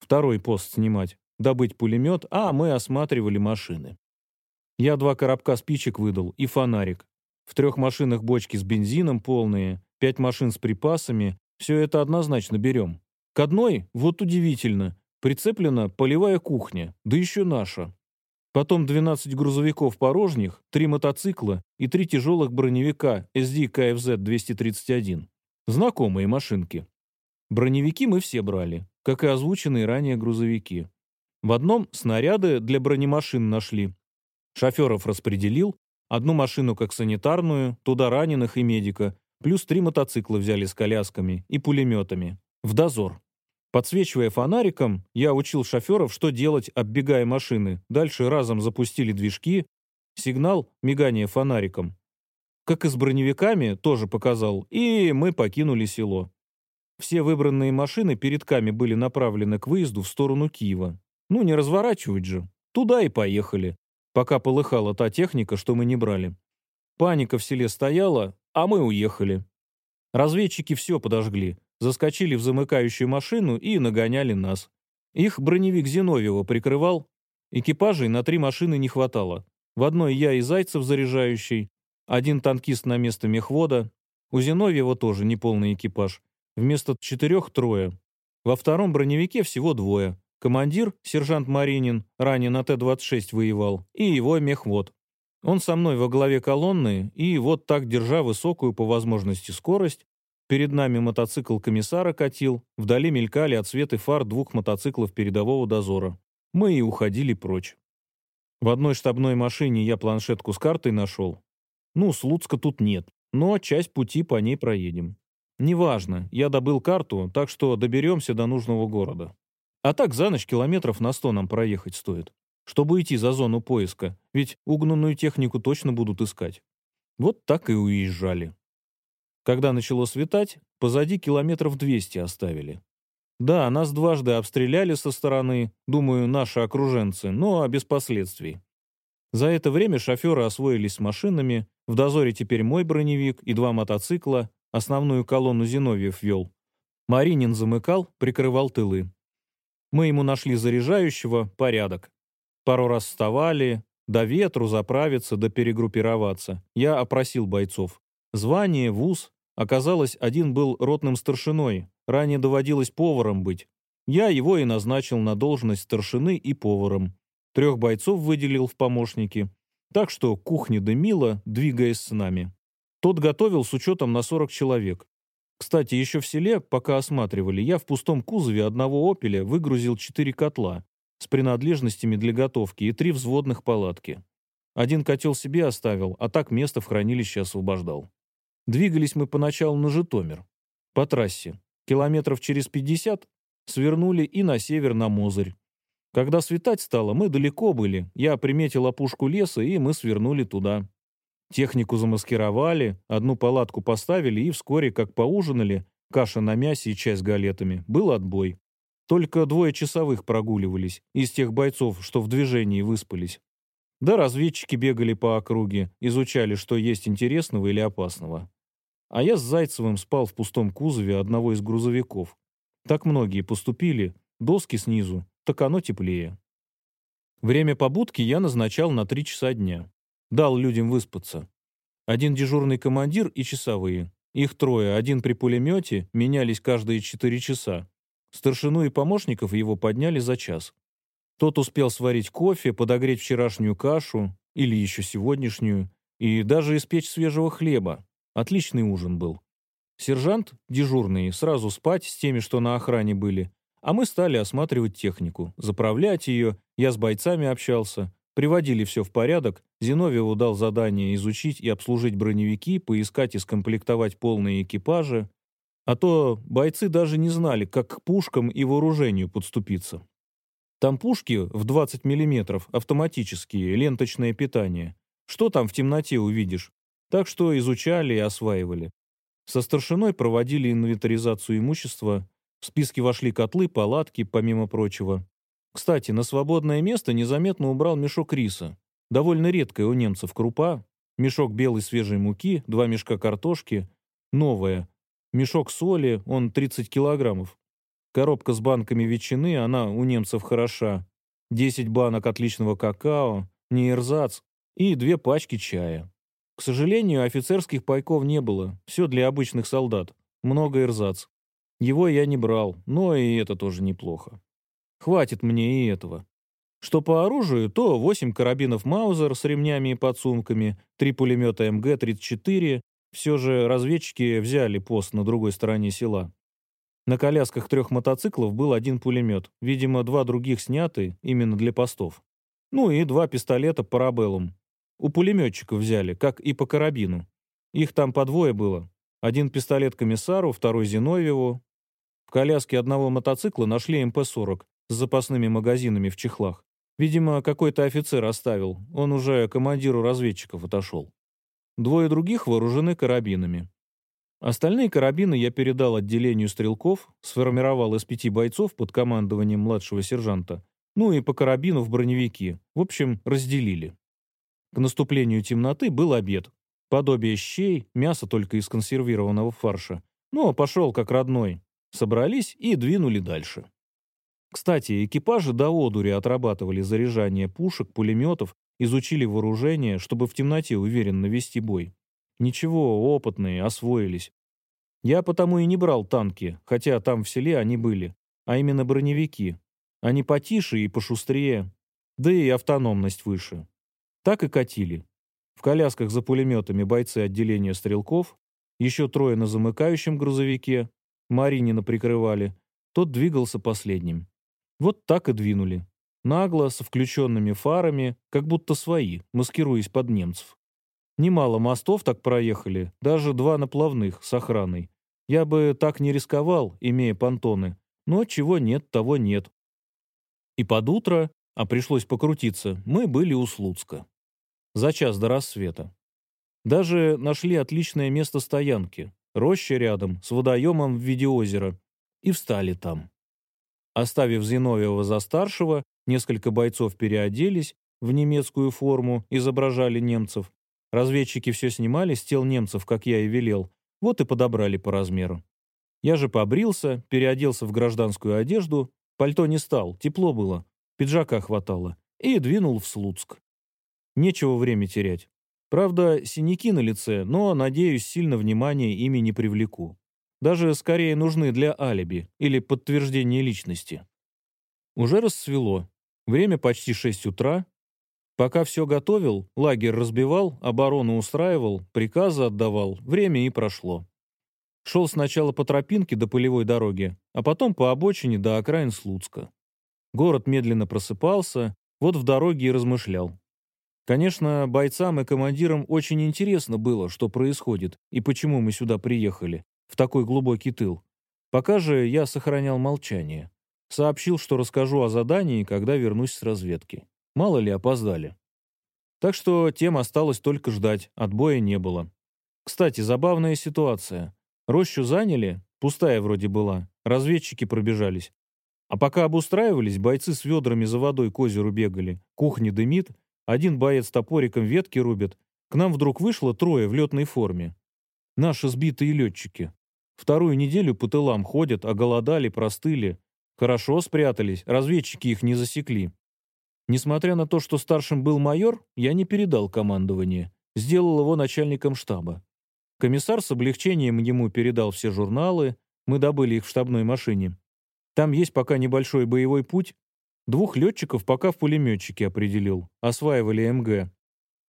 Второй пост снимать добыть пулемет, а мы осматривали машины. Я два коробка спичек выдал и фонарик. В трех машинах бочки с бензином полные, пять машин с припасами. Все это однозначно берем. К одной, вот удивительно, прицеплена полевая кухня, да еще наша. Потом 12 грузовиков порожних, три мотоцикла и три тяжелых броневика SD КФЗ-231. Знакомые машинки. Броневики мы все брали, как и озвученные ранее грузовики. В одном снаряды для бронемашин нашли. Шоферов распределил, одну машину как санитарную, туда раненых и медика, плюс три мотоцикла взяли с колясками и пулеметами. В дозор. Подсвечивая фонариком, я учил шоферов, что делать, оббегая машины. Дальше разом запустили движки. Сигнал — мигание фонариком. Как и с броневиками, тоже показал, и мы покинули село. Все выбранные машины перед Ками были направлены к выезду в сторону Киева. Ну, не разворачивать же. Туда и поехали, пока полыхала та техника, что мы не брали. Паника в селе стояла, а мы уехали. Разведчики все подожгли, заскочили в замыкающую машину и нагоняли нас. Их броневик Зиновьева прикрывал. Экипажей на три машины не хватало. В одной я и Зайцев заряжающий, один танкист на место мехвода. У Зиновьева тоже неполный экипаж. Вместо четырех трое. Во втором броневике всего двое. Командир, сержант Маринин, ранее на Т-26 воевал, и его мехвод. Он со мной во главе колонны, и вот так, держа высокую по возможности скорость, перед нами мотоцикл комиссара катил, вдали мелькали отсветы фар двух мотоциклов передового дозора. Мы и уходили прочь. В одной штабной машине я планшетку с картой нашел. Ну, Слуцка тут нет, но часть пути по ней проедем. Неважно, я добыл карту, так что доберемся до нужного города. А так за ночь километров на сто нам проехать стоит чтобы идти за зону поиска, ведь угнанную технику точно будут искать. Вот так и уезжали. Когда начало светать, позади километров 200 оставили. Да, нас дважды обстреляли со стороны, думаю, наши окруженцы, но без последствий. За это время шоферы освоились с машинами, в дозоре теперь мой броневик и два мотоцикла, основную колонну Зиновьев вел. Маринин замыкал, прикрывал тылы. Мы ему нашли заряжающего, порядок. Пару раз вставали, до ветру заправиться, да перегруппироваться. Я опросил бойцов. Звание, вуз. Оказалось, один был ротным старшиной, ранее доводилось поваром быть. Я его и назначил на должность старшины и поваром. Трех бойцов выделил в помощники. Так что кухня дымила, двигаясь с нами. Тот готовил с учетом на 40 человек. Кстати, еще в селе, пока осматривали, я в пустом кузове одного «Опеля» выгрузил четыре котла с принадлежностями для готовки и три взводных палатки. Один котел себе оставил, а так место в хранилище освобождал. Двигались мы поначалу на Житомир. По трассе. Километров через 50 свернули и на север на Мозырь. Когда светать стало, мы далеко были. Я приметил опушку леса, и мы свернули туда. Технику замаскировали, одну палатку поставили, и вскоре, как поужинали, каша на мясе и чай с галетами, был отбой. Только двое часовых прогуливались, из тех бойцов, что в движении выспались. Да разведчики бегали по округе, изучали, что есть интересного или опасного. А я с Зайцевым спал в пустом кузове одного из грузовиков. Так многие поступили, доски снизу, так оно теплее. Время побудки я назначал на три часа дня. Дал людям выспаться. Один дежурный командир и часовые. Их трое, один при пулемете, менялись каждые четыре часа. Старшину и помощников его подняли за час. Тот успел сварить кофе, подогреть вчерашнюю кашу, или еще сегодняшнюю, и даже испечь свежего хлеба. Отличный ужин был. Сержант, дежурный, сразу спать с теми, что на охране были, а мы стали осматривать технику, заправлять ее, я с бойцами общался, приводили все в порядок, Зиновьеву дал задание изучить и обслужить броневики, поискать и скомплектовать полные экипажи, а то бойцы даже не знали, как к пушкам и вооружению подступиться. Там пушки в 20 мм, автоматические, ленточное питание. Что там в темноте увидишь? Так что изучали и осваивали. Со старшиной проводили инвентаризацию имущества. В списки вошли котлы, палатки, помимо прочего. Кстати, на свободное место незаметно убрал мешок риса. Довольно редкая у немцев крупа. Мешок белой свежей муки, два мешка картошки. Новая, Мешок соли, он 30 килограммов. Коробка с банками ветчины, она у немцев хороша. 10 банок отличного какао, не эрзац и две пачки чая. К сожалению, офицерских пайков не было. Все для обычных солдат. Много эрзац. Его я не брал, но и это тоже неплохо. Хватит мне и этого. Что по оружию, то 8 карабинов Маузер с ремнями и подсумками, 3 пулемета МГ-34, все же разведчики взяли пост на другой стороне села. На колясках трех мотоциклов был один пулемет, видимо, два других сняты именно для постов. Ну и два пистолета парабеллум. У пулеметчиков взяли, как и по карабину. Их там по двое было. Один пистолет комиссару, второй Зиновьеву. Коляске одного мотоцикла нашли МП-40 с запасными магазинами в чехлах. Видимо, какой-то офицер оставил. Он уже командиру разведчиков отошел. Двое других вооружены карабинами. Остальные карабины я передал отделению стрелков, сформировал из пяти бойцов под командованием младшего сержанта, ну и по карабину в броневики. В общем, разделили. К наступлению темноты был обед. Подобие щей, мясо только из консервированного фарша. Ну, а пошел как родной. Собрались и двинули дальше. Кстати, экипажи до одури отрабатывали заряжание пушек, пулеметов изучили вооружение, чтобы в темноте уверенно вести бой. Ничего, опытные, освоились. Я потому и не брал танки, хотя там в селе они были, а именно броневики. Они потише и пошустрее, да и автономность выше. Так и катили. В колясках за пулеметами бойцы отделения стрелков, еще трое на замыкающем грузовике, Маринина прикрывали, тот двигался последним. Вот так и двинули. Нагло, со включенными фарами, как будто свои, маскируясь под немцев. Немало мостов так проехали, даже два наплавных с охраной. Я бы так не рисковал, имея понтоны, но чего нет, того нет. И под утро, а пришлось покрутиться, мы были у Слуцка. За час до рассвета. Даже нашли отличное место стоянки, роща рядом, с водоемом в виде озера, и встали там. Оставив Зиновьева за старшего, несколько бойцов переоделись в немецкую форму, изображали немцев. Разведчики все снимали с тел немцев, как я и велел, вот и подобрали по размеру. Я же побрился, переоделся в гражданскую одежду, пальто не стал, тепло было, пиджака хватало, и двинул в Слуцк. Нечего время терять. Правда, синяки на лице, но, надеюсь, сильно внимания ими не привлеку. Даже скорее нужны для алиби или подтверждения личности. Уже расцвело. Время почти 6 утра. Пока все готовил, лагерь разбивал, оборону устраивал, приказы отдавал, время и прошло. Шел сначала по тропинке до полевой дороги, а потом по обочине до окраин Слуцка. Город медленно просыпался, вот в дороге и размышлял. Конечно, бойцам и командирам очень интересно было, что происходит и почему мы сюда приехали, в такой глубокий тыл. Пока же я сохранял молчание. Сообщил, что расскажу о задании, когда вернусь с разведки. Мало ли опоздали. Так что тем осталось только ждать, отбоя не было. Кстати, забавная ситуация. Рощу заняли, пустая вроде была, разведчики пробежались. А пока обустраивались, бойцы с ведрами за водой к озеру бегали, кухня дымит, один боец топориком ветки рубит. К нам вдруг вышло трое в летной форме. Наши сбитые летчики. Вторую неделю по тылам ходят, оголодали, простыли. Хорошо спрятались, разведчики их не засекли. Несмотря на то, что старшим был майор, я не передал командование. Сделал его начальником штаба. Комиссар с облегчением ему передал все журналы, мы добыли их в штабной машине. Там есть пока небольшой боевой путь. Двух летчиков пока в пулеметчике определил, осваивали МГ.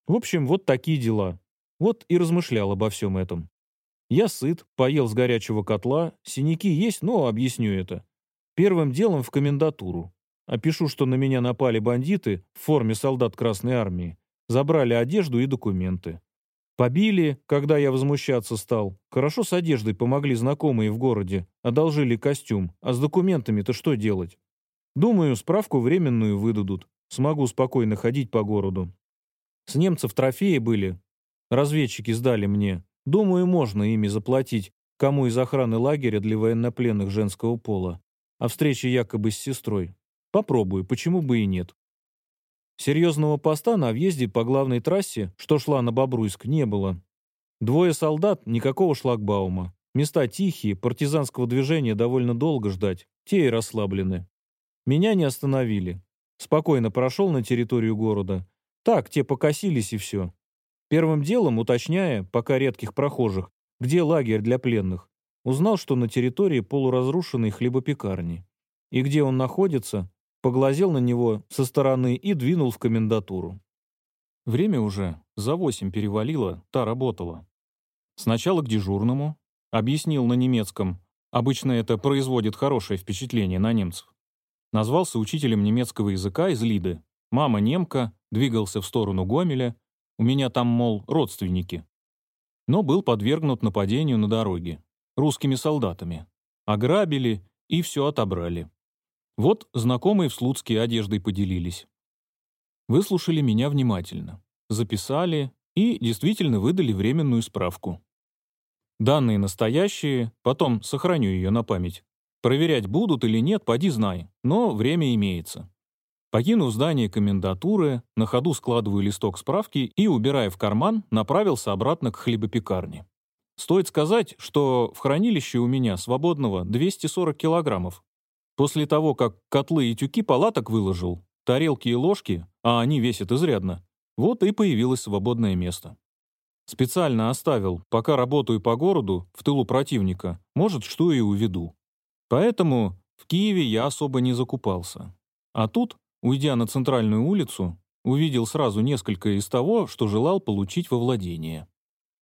В общем, вот такие дела. Вот и размышлял обо всем этом. Я сыт, поел с горячего котла, синяки есть, но объясню это. Первым делом в комендатуру. Опишу, что на меня напали бандиты в форме солдат Красной Армии. Забрали одежду и документы. Побили, когда я возмущаться стал. Хорошо с одеждой помогли знакомые в городе. Одолжили костюм. А с документами-то что делать? Думаю, справку временную выдадут. Смогу спокойно ходить по городу. С немцев трофеи были. Разведчики сдали мне. Думаю, можно ими заплатить, кому из охраны лагеря для военнопленных женского пола. А встрече якобы с сестрой. Попробую, почему бы и нет. Серьезного поста на въезде по главной трассе, что шла на Бобруйск, не было. Двое солдат, никакого шлагбаума. Места тихие, партизанского движения довольно долго ждать, те и расслаблены. Меня не остановили. Спокойно прошел на территорию города. Так, те покосились и все. Первым делом, уточняя, пока редких прохожих, где лагерь для пленных, узнал, что на территории полуразрушенной хлебопекарни. И где он находится, поглазел на него со стороны и двинул в комендатуру. Время уже за восемь перевалило, та работала. Сначала к дежурному, объяснил на немецком, обычно это производит хорошее впечатление на немцев. Назвался учителем немецкого языка из Лиды. Мама немка, двигался в сторону Гомеля, у меня там, мол, родственники. Но был подвергнут нападению на дороге. Русскими солдатами. Ограбили и все отобрали. Вот знакомые в Слуцке одеждой поделились. Выслушали меня внимательно. Записали и действительно выдали временную справку. Данные настоящие, потом сохраню ее на память. Проверять будут или нет, поди знай, но время имеется. Покинув здание комендатуры, на ходу складываю листок справки и, убирая в карман, направился обратно к хлебопекарне. Стоит сказать, что в хранилище у меня свободного 240 килограммов. После того, как котлы и тюки палаток выложил, тарелки и ложки, а они весят изрядно, Вот и появилось свободное место. Специально оставил, пока работаю по городу, в тылу противника, может, что и уведу. Поэтому в Киеве я особо не закупался. А тут, уйдя на центральную улицу, увидел сразу несколько из того, что желал получить во владение.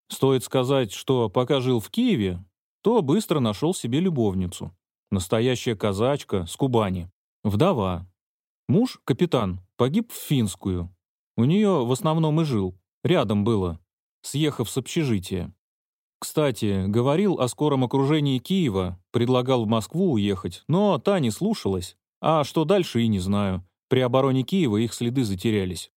Стоит сказать, что пока жил в Киеве, то быстро нашел себе любовницу. Настоящая казачка с Кубани. Вдова. Муж, капитан, погиб в Финскую. У нее в основном и жил. Рядом было съехав с общежития. Кстати, говорил о скором окружении Киева, предлагал в Москву уехать, но та не слушалась. А что дальше и не знаю. При обороне Киева их следы затерялись.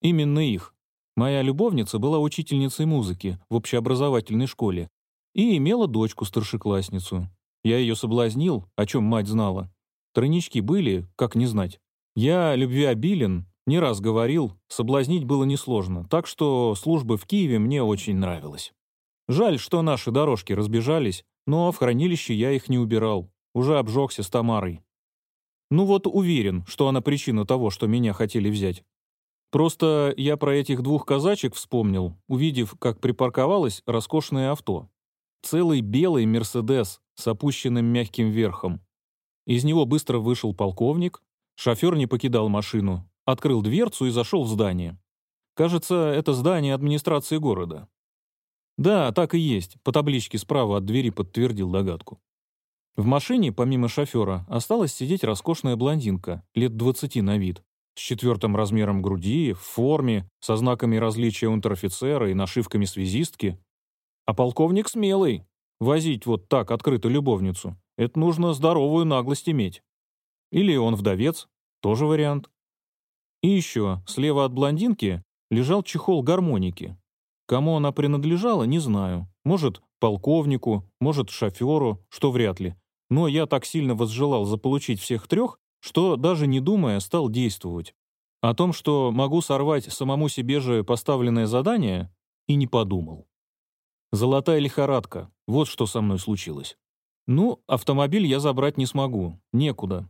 Именно их. Моя любовница была учительницей музыки в общеобразовательной школе и имела дочку-старшеклассницу. Я ее соблазнил, о чем мать знала. Тройнички были, как не знать. Я любвеобилен, не раз говорил, соблазнить было несложно, так что служба в Киеве мне очень нравилась. Жаль, что наши дорожки разбежались, но в хранилище я их не убирал, уже обжегся с Тамарой. Ну вот уверен, что она причина того, что меня хотели взять. Просто я про этих двух казачек вспомнил, увидев, как припарковалось роскошное авто. Целый белый «Мерседес» с опущенным мягким верхом. Из него быстро вышел полковник, шофер не покидал машину, Открыл дверцу и зашел в здание. Кажется, это здание администрации города. Да, так и есть, по табличке справа от двери подтвердил догадку. В машине, помимо шофера, осталась сидеть роскошная блондинка, лет 20 на вид, с четвертым размером груди, в форме, со знаками различия унтер-офицера и нашивками связистки. А полковник смелый. Возить вот так открыто любовницу — это нужно здоровую наглость иметь. Или он вдовец, тоже вариант. И еще, слева от блондинки лежал чехол гармоники. Кому она принадлежала, не знаю. Может, полковнику, может, шоферу, что вряд ли. Но я так сильно возжелал заполучить всех трех, что, даже не думая, стал действовать. О том, что могу сорвать самому себе же поставленное задание, и не подумал. Золотая лихорадка. Вот что со мной случилось. Ну, автомобиль я забрать не смогу. Некуда.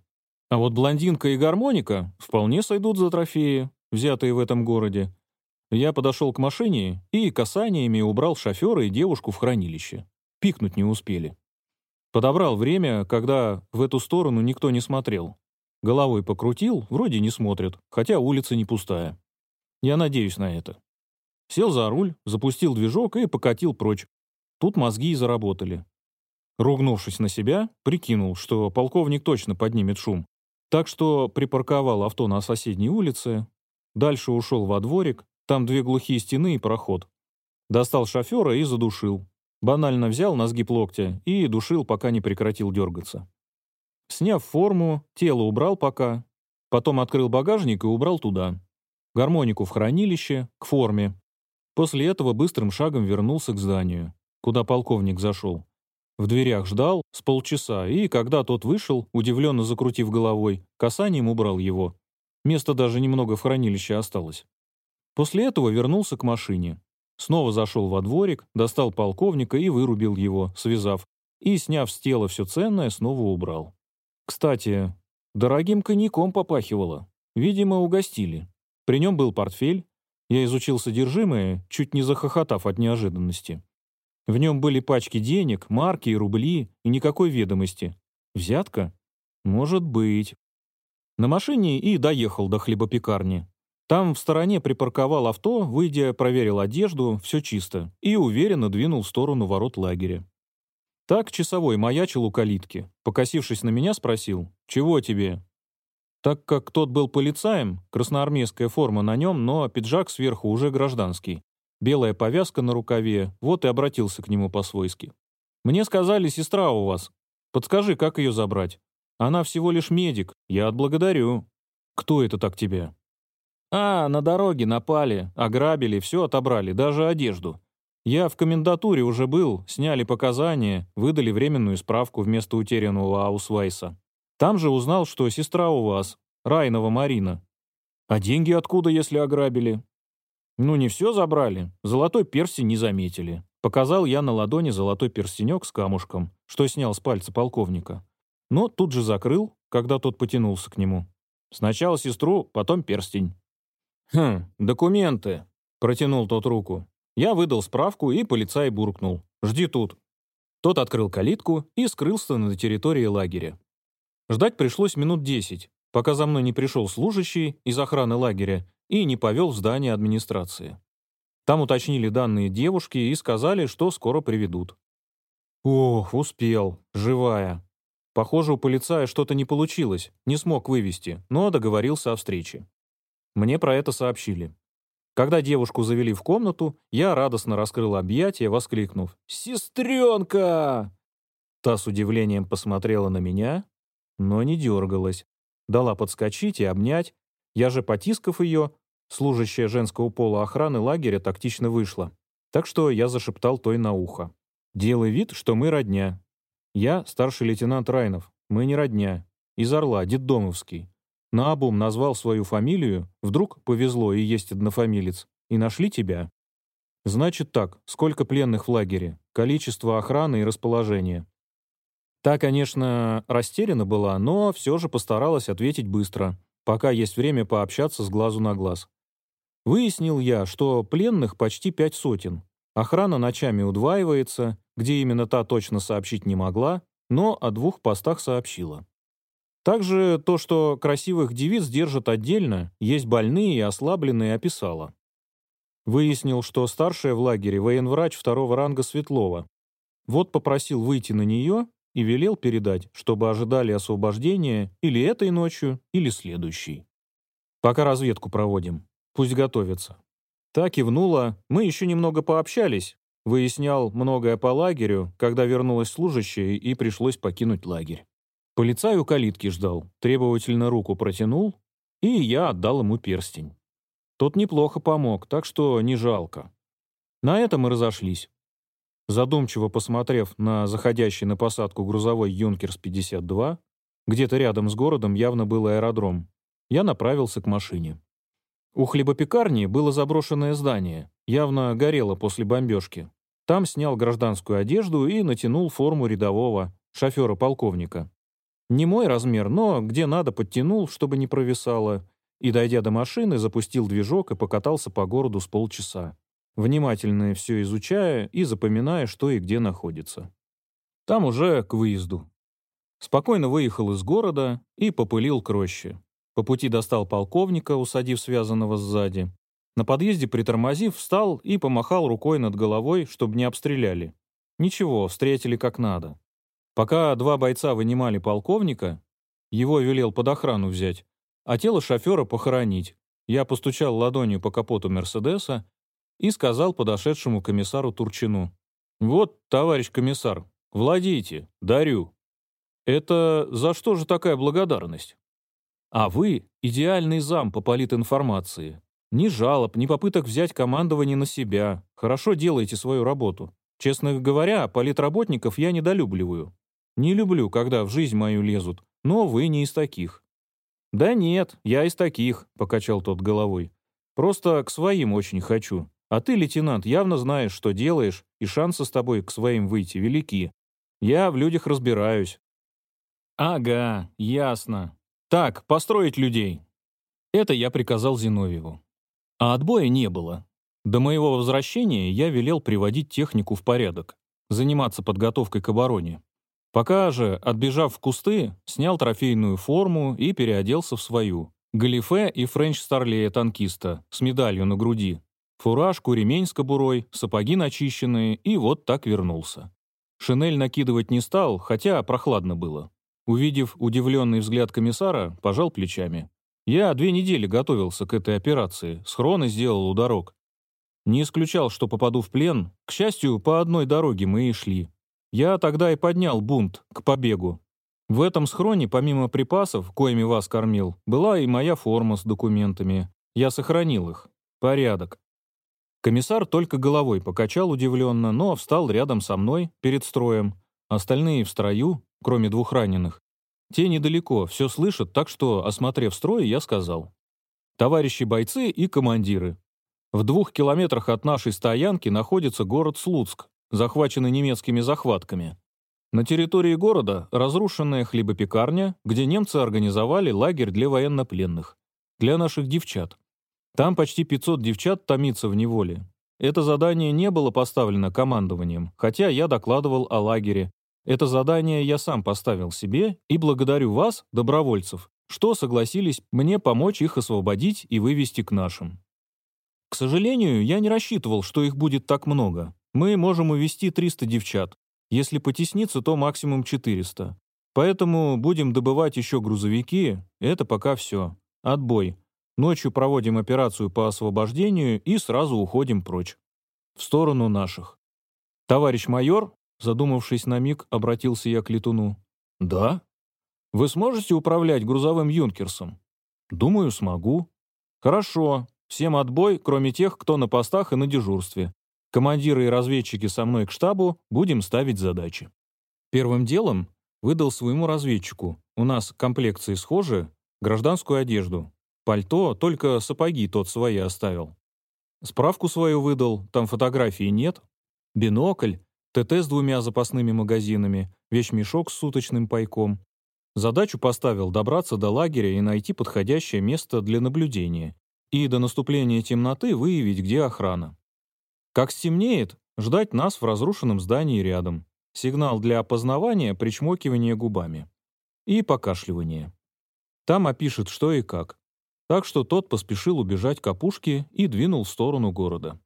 А вот блондинка и гармоника вполне сойдут за трофеи, взятые в этом городе. Я подошел к машине и касаниями убрал шофера и девушку в хранилище. Пикнуть не успели. Подобрал время, когда в эту сторону никто не смотрел. Головой покрутил, вроде не смотрят, хотя улица не пустая. Я надеюсь на это. Сел за руль, запустил движок и покатил прочь. Тут мозги и заработали. Ругнувшись на себя, прикинул, что полковник точно поднимет шум. Так что припарковал авто на соседней улице, дальше ушел во дворик, там две глухие стены и проход. Достал шофера и задушил. Банально взял на сгиб локтя и душил, пока не прекратил дергаться. Сняв форму, тело убрал пока, потом открыл багажник и убрал туда. Гармонику в хранилище, к форме. После этого быстрым шагом вернулся к зданию, куда полковник зашел. В дверях ждал с полчаса, и когда тот вышел, удивленно закрутив головой, касанием убрал его. Место даже немного в хранилище осталось. После этого вернулся к машине. Снова зашел во дворик, достал полковника и вырубил его, связав, и, сняв с тела все ценное, снова убрал. Кстати, дорогим коньяком попахивало. Видимо, угостили. При нем был портфель. Я изучил содержимое, чуть не захохотав от неожиданности. В нем были пачки денег, марки и рубли, и никакой ведомости. Взятка? Может быть. На машине и доехал до хлебопекарни. Там в стороне припарковал авто, выйдя, проверил одежду, все чисто, и уверенно двинул в сторону ворот лагеря. Так часовой маячил у калитки. Покосившись на меня, спросил, «Чего тебе?» Так как тот был полицаем, красноармейская форма на нем, но пиджак сверху уже гражданский. Белая повязка на рукаве, вот и обратился к нему по-свойски. «Мне сказали, сестра у вас. Подскажи, как ее забрать? Она всего лишь медик, я отблагодарю». «Кто это так тебя?» «А, на дороге напали, ограбили, все отобрали, даже одежду. Я в комендатуре уже был, сняли показания, выдали временную справку вместо утерянного Аусвайса. Там же узнал, что сестра у вас, Райнова Марина. А деньги откуда, если ограбили? Ну, не все забрали. Золотой перстень не заметили. Показал я на ладони золотой перстенек с камушком, что снял с пальца полковника. Но тут же закрыл, когда тот потянулся к нему. Сначала сестру, потом перстень. «Хм, документы», — протянул тот руку. Я выдал справку, и полицай буркнул. «Жди тут». Тот открыл калитку и скрылся на территории лагеря. Ждать пришлось минут десять, пока за мной не пришел служащий из охраны лагеря и не повел в здание администрации. Там уточнили данные девушки и сказали, что скоро приведут. Ох, успел, живая. Похоже, у полицая что-то не получилось, не смог вывести, но договорился о встрече. Мне про это сообщили. Когда девушку завели в комнату, я радостно раскрыл объятия, воскликнув «Сестренка!». Та с удивлением посмотрела на меня, но не дергалась. Дала подскочить и обнять. Я же, потискав ее, служащая женского пола охраны лагеря тактично вышла. Так что я зашептал той на ухо. «Делай вид, что мы родня. Я старший лейтенант Райнов. Мы не родня. Из Орла, детдомовский. Наобум назвал свою фамилию, вдруг повезло и есть однофамилец, и нашли тебя. Значит так, сколько пленных в лагере, количество охраны и расположение. Та, конечно, растеряна была, но все же постаралась ответить быстро, пока есть время пообщаться с глазу на глаз. Выяснил я, что пленных почти пять сотен. Охрана ночами удваивается, где именно та точно сообщить не могла, но о двух постах сообщила. Также то, что красивых девиц держат отдельно, есть больные и ослабленные, описала. Выяснил, что старшая в лагере военврач второго ранга Светлова. Вот попросил выйти на нее и велел передать, чтобы ожидали освобождения или этой ночью, или следующей. Пока разведку проводим. Пусть готовятся. Та кивнула, мы еще немного пообщались. Выяснял многое по лагерю, когда вернулась служащая и пришлось покинуть лагерь. Полицай у калитки ждал, требовательно руку протянул, и я отдал ему перстень. Тот неплохо помог, так что не жалко. На этом мы разошлись. Задумчиво посмотрев на заходящий на посадку грузовой «Юнкерс-52», где-то рядом с городом явно был аэродром, я направился к машине. У хлебопекарни было заброшенное здание, явно горело после бомбежки. Там снял гражданскую одежду и натянул форму рядового, шофера-полковника. Не мой размер, но где надо подтянул, чтобы не провисало, и, дойдя до машины, запустил движок и покатался по городу с полчаса внимательно все изучая и запоминая, что и где находится. Там уже к выезду. Спокойно выехал из города и попылил к роще. По пути достал полковника, усадив связанного сзади. На подъезде притормозив, встал и помахал рукой над головой, чтобы не обстреляли. Ничего, встретили как надо. Пока два бойца вынимали полковника, его велел под охрану взять, а тело шофера похоронить. Я постучал ладонью по капоту Мерседеса и сказал подошедшему комиссару Турчину. «Вот, товарищ комиссар, владейте, дарю». «Это за что же такая благодарность?» «А вы — идеальный зам по политинформации. Ни жалоб, ни попыток взять командование на себя. Хорошо делаете свою работу. Честно говоря, политработников я недолюбливаю. Не люблю, когда в жизнь мою лезут, но вы не из таких». «Да нет, я из таких», — покачал тот головой. «Просто к своим очень хочу. А ты, лейтенант, явно знаешь, что делаешь, и шансы с тобой к своим выйти велики. Я в людях разбираюсь». «Ага, ясно. Так, построить людей». Это я приказал Зиновьеву. А отбоя не было. До моего возвращения я велел приводить технику в порядок, заниматься подготовкой к обороне. Пока же, отбежав в кусты, снял трофейную форму и переоделся в свою. Галифе и френч-старлея танкиста с медалью на груди, Фуражку, ремень с кобурой, сапоги начищенные, и вот так вернулся. Шинель накидывать не стал, хотя прохладно было. Увидев удивленный взгляд комиссара, пожал плечами. Я две недели готовился к этой операции, схроны сделал у дорог. Не исключал, что попаду в плен. К счастью, по одной дороге мы и шли. Я тогда и поднял бунт к побегу. В этом схроне, помимо припасов, коими вас кормил, была и моя форма с документами. Я сохранил их. Порядок. Комиссар только головой покачал удивленно, но встал рядом со мной, перед строем. Остальные в строю, кроме двух раненых. Те недалеко, все слышат, так что, осмотрев строй, я сказал. «Товарищи бойцы и командиры, в двух километрах от нашей стоянки находится город Слуцк, захваченный немецкими захватками. На территории города разрушенная хлебопекарня, где немцы организовали лагерь для военнопленных, для наших девчат. Там почти 500 девчат томится в неволе. Это задание не было поставлено командованием, хотя я докладывал о лагере. Это задание я сам поставил себе и благодарю вас, добровольцев, что согласились мне помочь их освободить и вывести к нашим. К сожалению, я не рассчитывал, что их будет так много. Мы можем увести 300 девчат. Если потесниться, то максимум 400. Поэтому будем добывать еще грузовики. Это пока все. Отбой. Ночью проводим операцию по освобождению и сразу уходим прочь. В сторону наших. Товарищ майор, задумавшись на миг, обратился я к летуну. Да? Вы сможете управлять грузовым юнкерсом? Думаю, смогу. Хорошо. Всем отбой, кроме тех, кто на постах и на дежурстве. Командиры и разведчики со мной к штабу, будем ставить задачи. Первым делом выдал своему разведчику, у нас комплекции схожи, гражданскую одежду. Пальто, только сапоги тот свои оставил. Справку свою выдал, там фотографии нет. Бинокль, ТТ с двумя запасными магазинами, вещмешок с суточным пайком. Задачу поставил добраться до лагеря и найти подходящее место для наблюдения. И до наступления темноты выявить, где охрана. Как стемнеет, ждать нас в разрушенном здании рядом. Сигнал для опознавания — причмокивание губами. И покашливание. Там опишет, что и как. Так что тот поспешил убежать к опушке и двинул в сторону города.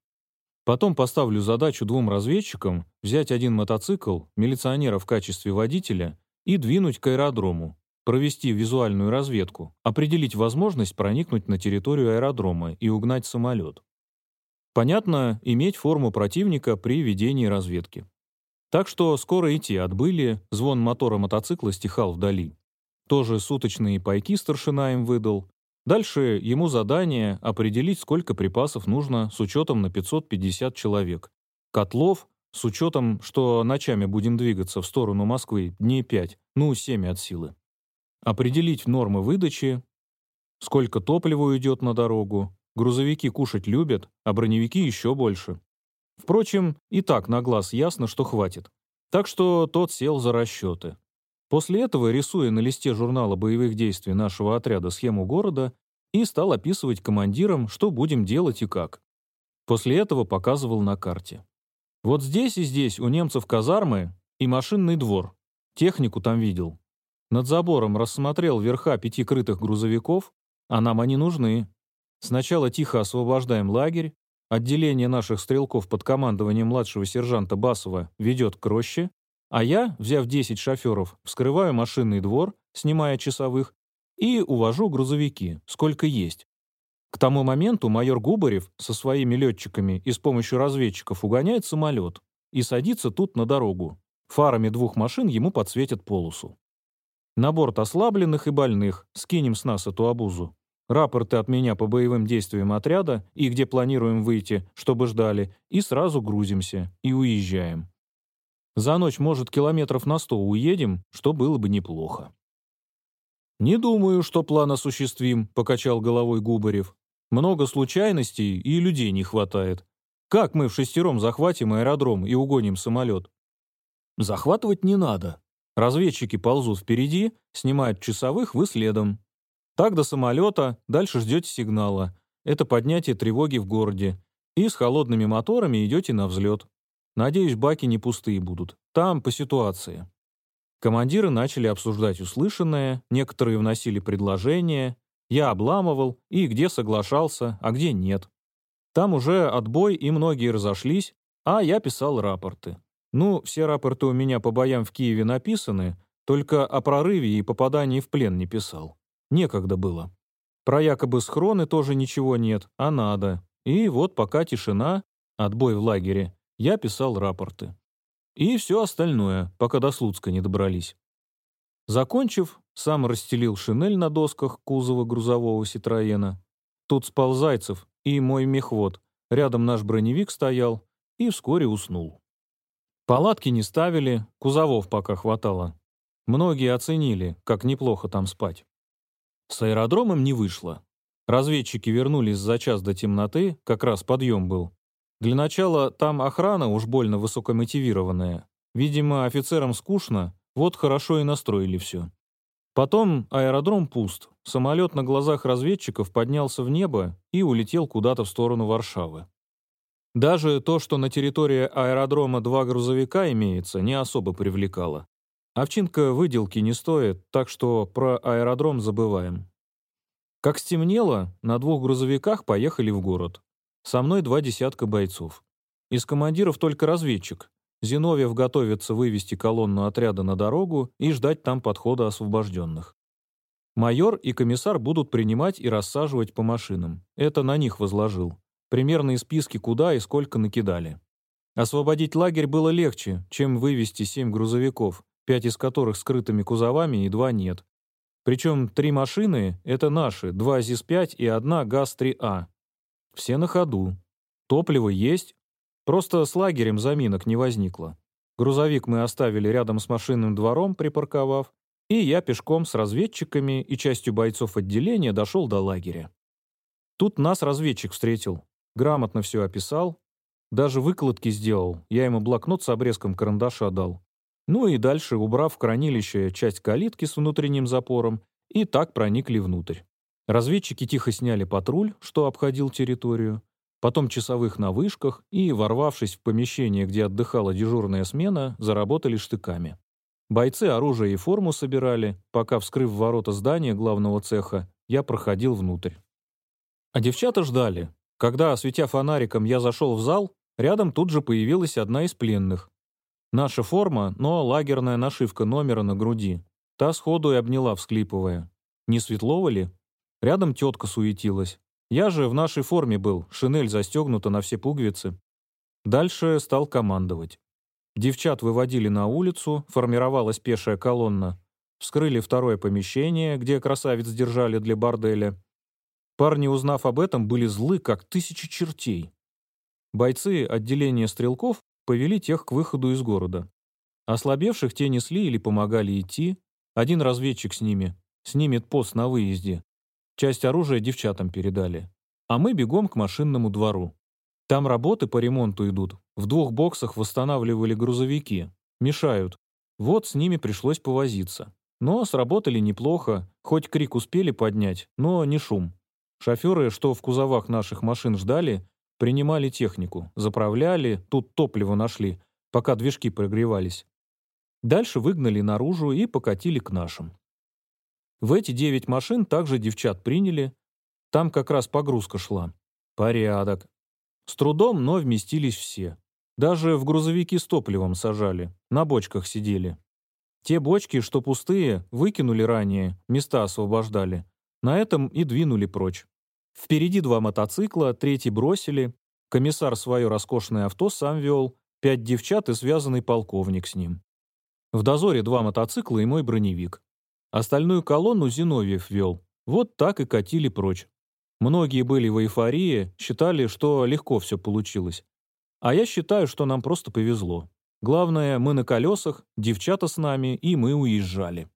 Потом поставлю задачу двум разведчикам взять один мотоцикл, милиционера в качестве водителя и двинуть к аэродрому, провести визуальную разведку, определить возможность проникнуть на территорию аэродрома и угнать самолет. Понятно, иметь форму противника при ведении разведки. Так что скоро идти отбыли, звон мотора мотоцикла стихал вдали. Тоже суточные пайки старшина им выдал. Дальше ему задание определить, сколько припасов нужно с учетом на 550 человек. Котлов, с учетом, что ночами будем двигаться в сторону Москвы, дней 5, ну, 7 от силы. Определить нормы выдачи, сколько топлива уйдет на дорогу, Грузовики кушать любят, а броневики еще больше. Впрочем, и так на глаз ясно, что хватит. Так что тот сел за расчеты. После этого, рисуя на листе журнала боевых действий нашего отряда схему города, и стал описывать командирам, что будем делать и как. После этого показывал на карте. Вот здесь и здесь у немцев казармы и машинный двор. Технику там видел. Над забором рассмотрел верха пяти крытых грузовиков, а нам они нужны. Сначала тихо освобождаем лагерь, отделение наших стрелков под командованием младшего сержанта Басова ведет к роще, а я, взяв 10 шоферов, вскрываю машинный двор, снимая часовых, и увожу грузовики, сколько есть. К тому моменту майор Губарев со своими летчиками и с помощью разведчиков угоняет самолет и садится тут на дорогу. Фарами двух машин ему подсветят полосу. На борт ослабленных и больных скинем с нас эту обузу. Рапорты от меня по боевым действиям отряда и где планируем выйти, чтобы ждали, и сразу грузимся и уезжаем. За ночь, может, километров на сто уедем, что было бы неплохо. «Не думаю, что план осуществим», — покачал головой Губарев. «Много случайностей и людей не хватает. Как мы в шестером захватим аэродром и угоним самолет?» «Захватывать не надо. Разведчики ползут впереди, снимают часовых, вы следом. Так до самолета, дальше ждете сигнала. Это поднятие тревоги в городе. И с холодными моторами идете на взлет. Надеюсь, баки не пустые будут. Там по ситуации. Командиры начали обсуждать услышанное, некоторые вносили предложения. Я обламывал, и где соглашался, а где нет. Там уже отбой, и многие разошлись, а я писал рапорты. Ну, все рапорты у меня по боям в Киеве написаны, только о прорыве и попадании в плен не писал. Некогда было. Про якобы схроны тоже ничего нет, а надо. И вот пока тишина, отбой в лагере, я писал рапорты. И все остальное, пока до Слуцка не добрались. Закончив, сам расстелил шинель на досках кузова грузового Ситроена. Тут спал Зайцев и мой мехвод. Рядом наш броневик стоял и вскоре уснул. Палатки не ставили, кузовов пока хватало. Многие оценили, как неплохо там спать. С аэродромом не вышло. Разведчики вернулись за час до темноты, как раз подъем был. Для начала там охрана уж больно высокомотивированная. Видимо, офицерам скучно, вот хорошо и настроили все. Потом аэродром пуст. Самолет на глазах разведчиков поднялся в небо и улетел куда-то в сторону Варшавы. Даже то, что на территории аэродрома два грузовика имеется, не особо привлекало. Овчинка выделки не стоит, так что про аэродром забываем. Как стемнело, на двух грузовиках поехали в город. Со мной два десятка бойцов. Из командиров только разведчик. Зиновьев готовится вывести колонну отряда на дорогу и ждать там подхода освобожденных. Майор и комиссар будут принимать и рассаживать по машинам. Это на них возложил. Примерные списки куда и сколько накидали. Освободить лагерь было легче, чем вывести семь грузовиков, пять из которых скрытыми кузовами и два нет. Причем три машины — это наши, два ЗИС-5 и одна ГАЗ-3А. Все на ходу. Топливо есть, Просто с лагерем заминок не возникло. Грузовик мы оставили рядом с машинным двором, припарковав, и я пешком с разведчиками и частью бойцов отделения дошел до лагеря. Тут нас разведчик встретил, грамотно все описал, даже выкладки сделал, я ему блокнот с обрезком карандаша дал. Ну и дальше, убрав в хранилище часть калитки с внутренним запором, и так проникли внутрь. Разведчики тихо сняли патруль, что обходил территорию, потом часовых на вышках и, ворвавшись в помещение, где отдыхала дежурная смена, заработали штыками. Бойцы оружие и форму собирали, пока, вскрыв ворота здания главного цеха, я проходил внутрь. А девчата ждали. Когда, светя фонариком, я зашел в зал, рядом тут же появилась одна из пленных. Наша форма, но лагерная нашивка номера на груди. Та сходу и обняла, всклипывая. Не Светлова ли? Рядом тетка суетилась. Я же в нашей форме был, шинель застегнута на все пуговицы. Дальше стал командовать. Девчат выводили на улицу, формировалась пешая колонна. Вскрыли второе помещение, где красавиц держали для борделя. Парни, узнав об этом, были злы, как тысячи чертей. Бойцы отделения стрелков повели тех к выходу из города. Ослабевших те несли или помогали идти. Один разведчик с ними. Снимет пост на выезде. Часть оружия девчатам передали. А мы бегом к машинному двору. Там работы по ремонту идут. В двух боксах восстанавливали грузовики. Мешают. Вот с ними пришлось повозиться. Но сработали неплохо, хоть крик успели поднять, но не шум. Шоферы, что в кузовах наших машин ждали, принимали технику, заправляли, тут топливо нашли, пока движки прогревались. Дальше выгнали наружу и покатили к нашим. В эти девять машин также девчат приняли. Там как раз погрузка шла. Порядок. С трудом, но вместились все. Даже в грузовики с топливом сажали, на бочках сидели. Те бочки, что пустые, выкинули ранее, места освобождали. На этом и двинули прочь. Впереди два мотоцикла, третий бросили. Комиссар свое роскошное авто сам вел, пять девчат и связанный полковник с ним. В дозоре два мотоцикла и мой броневик. Остальную колонну Зиновьев вел. Вот так и катили прочь. Многие были в эйфории, считали, что легко все получилось. А я считаю, что нам просто повезло. Главное, мы на колесах, девчата с нами, и мы уезжали.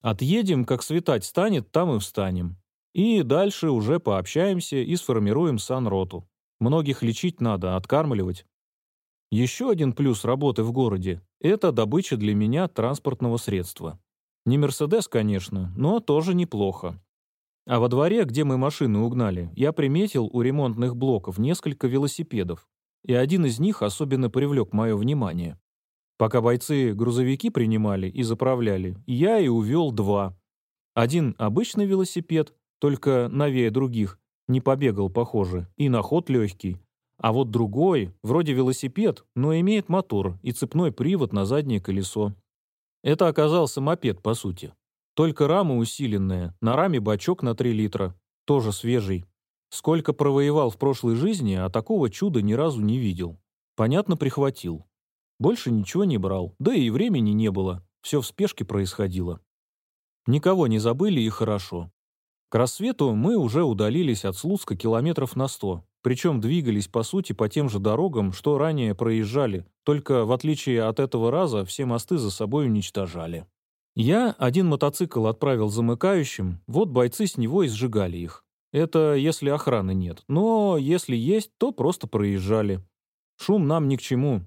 Отъедем, как светать станет, там и встанем. И дальше уже пообщаемся и сформируем санроту. Многих лечить надо, откармливать. Еще один плюс работы в городе – это добыча для меня транспортного средства. Не «Мерседес», конечно, но тоже неплохо. А во дворе, где мы машины угнали, я приметил у ремонтных блоков несколько велосипедов, и один из них особенно привлек мое внимание. Пока бойцы грузовики принимали и заправляли, я и увел два. Один обычный велосипед, только новее других, не побегал, похоже, и на ход легкий. А вот другой, вроде велосипед, но имеет мотор и цепной привод на заднее колесо. Это оказался мопед, по сути. Только рама усиленная, на раме бачок на 3 литра, тоже свежий. Сколько провоевал в прошлой жизни, а такого чуда ни разу не видел. Понятно, прихватил. Больше ничего не брал, да и времени не было, все в спешке происходило. Никого не забыли и хорошо. К рассвету мы уже удалились от Слуцка километров на сто, причем двигались, по сути, по тем же дорогам, что ранее проезжали, только в отличие от этого раза все мосты за собой уничтожали. Я один мотоцикл отправил замыкающим, вот бойцы с него и сжигали их. Это если охраны нет, но если есть, то просто проезжали. Шум нам ни к чему.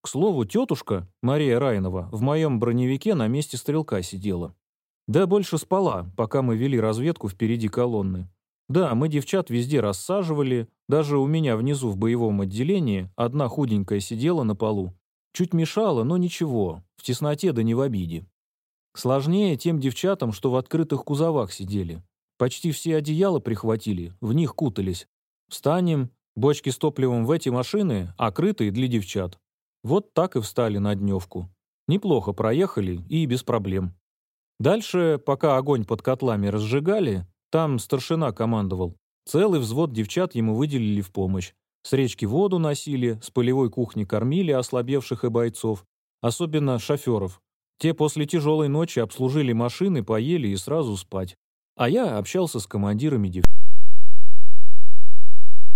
К слову, тетушка, Мария Райнова, в моем броневике на месте стрелка сидела. Да больше спала, пока мы вели разведку впереди колонны. Да, мы девчат везде рассаживали, даже у меня внизу в боевом отделении одна худенькая сидела на полу. Чуть мешала, но ничего, в тесноте да не в обиде. Сложнее тем девчатам, что в открытых кузовах сидели. Почти все одеяла прихватили, в них кутались. Встанем, бочки с топливом в эти машины, а крытые для девчат. Вот так и встали на дневку. Неплохо проехали и без проблем. Дальше, пока огонь под котлами разжигали, там старшина командовал. Целый взвод девчат ему выделили в помощь. С речки воду носили, с полевой кухни кормили ослабевших и бойцов, особенно шоферов. Те после тяжелой ночи обслужили машины, поели и сразу спать. А я общался с командирами девчат.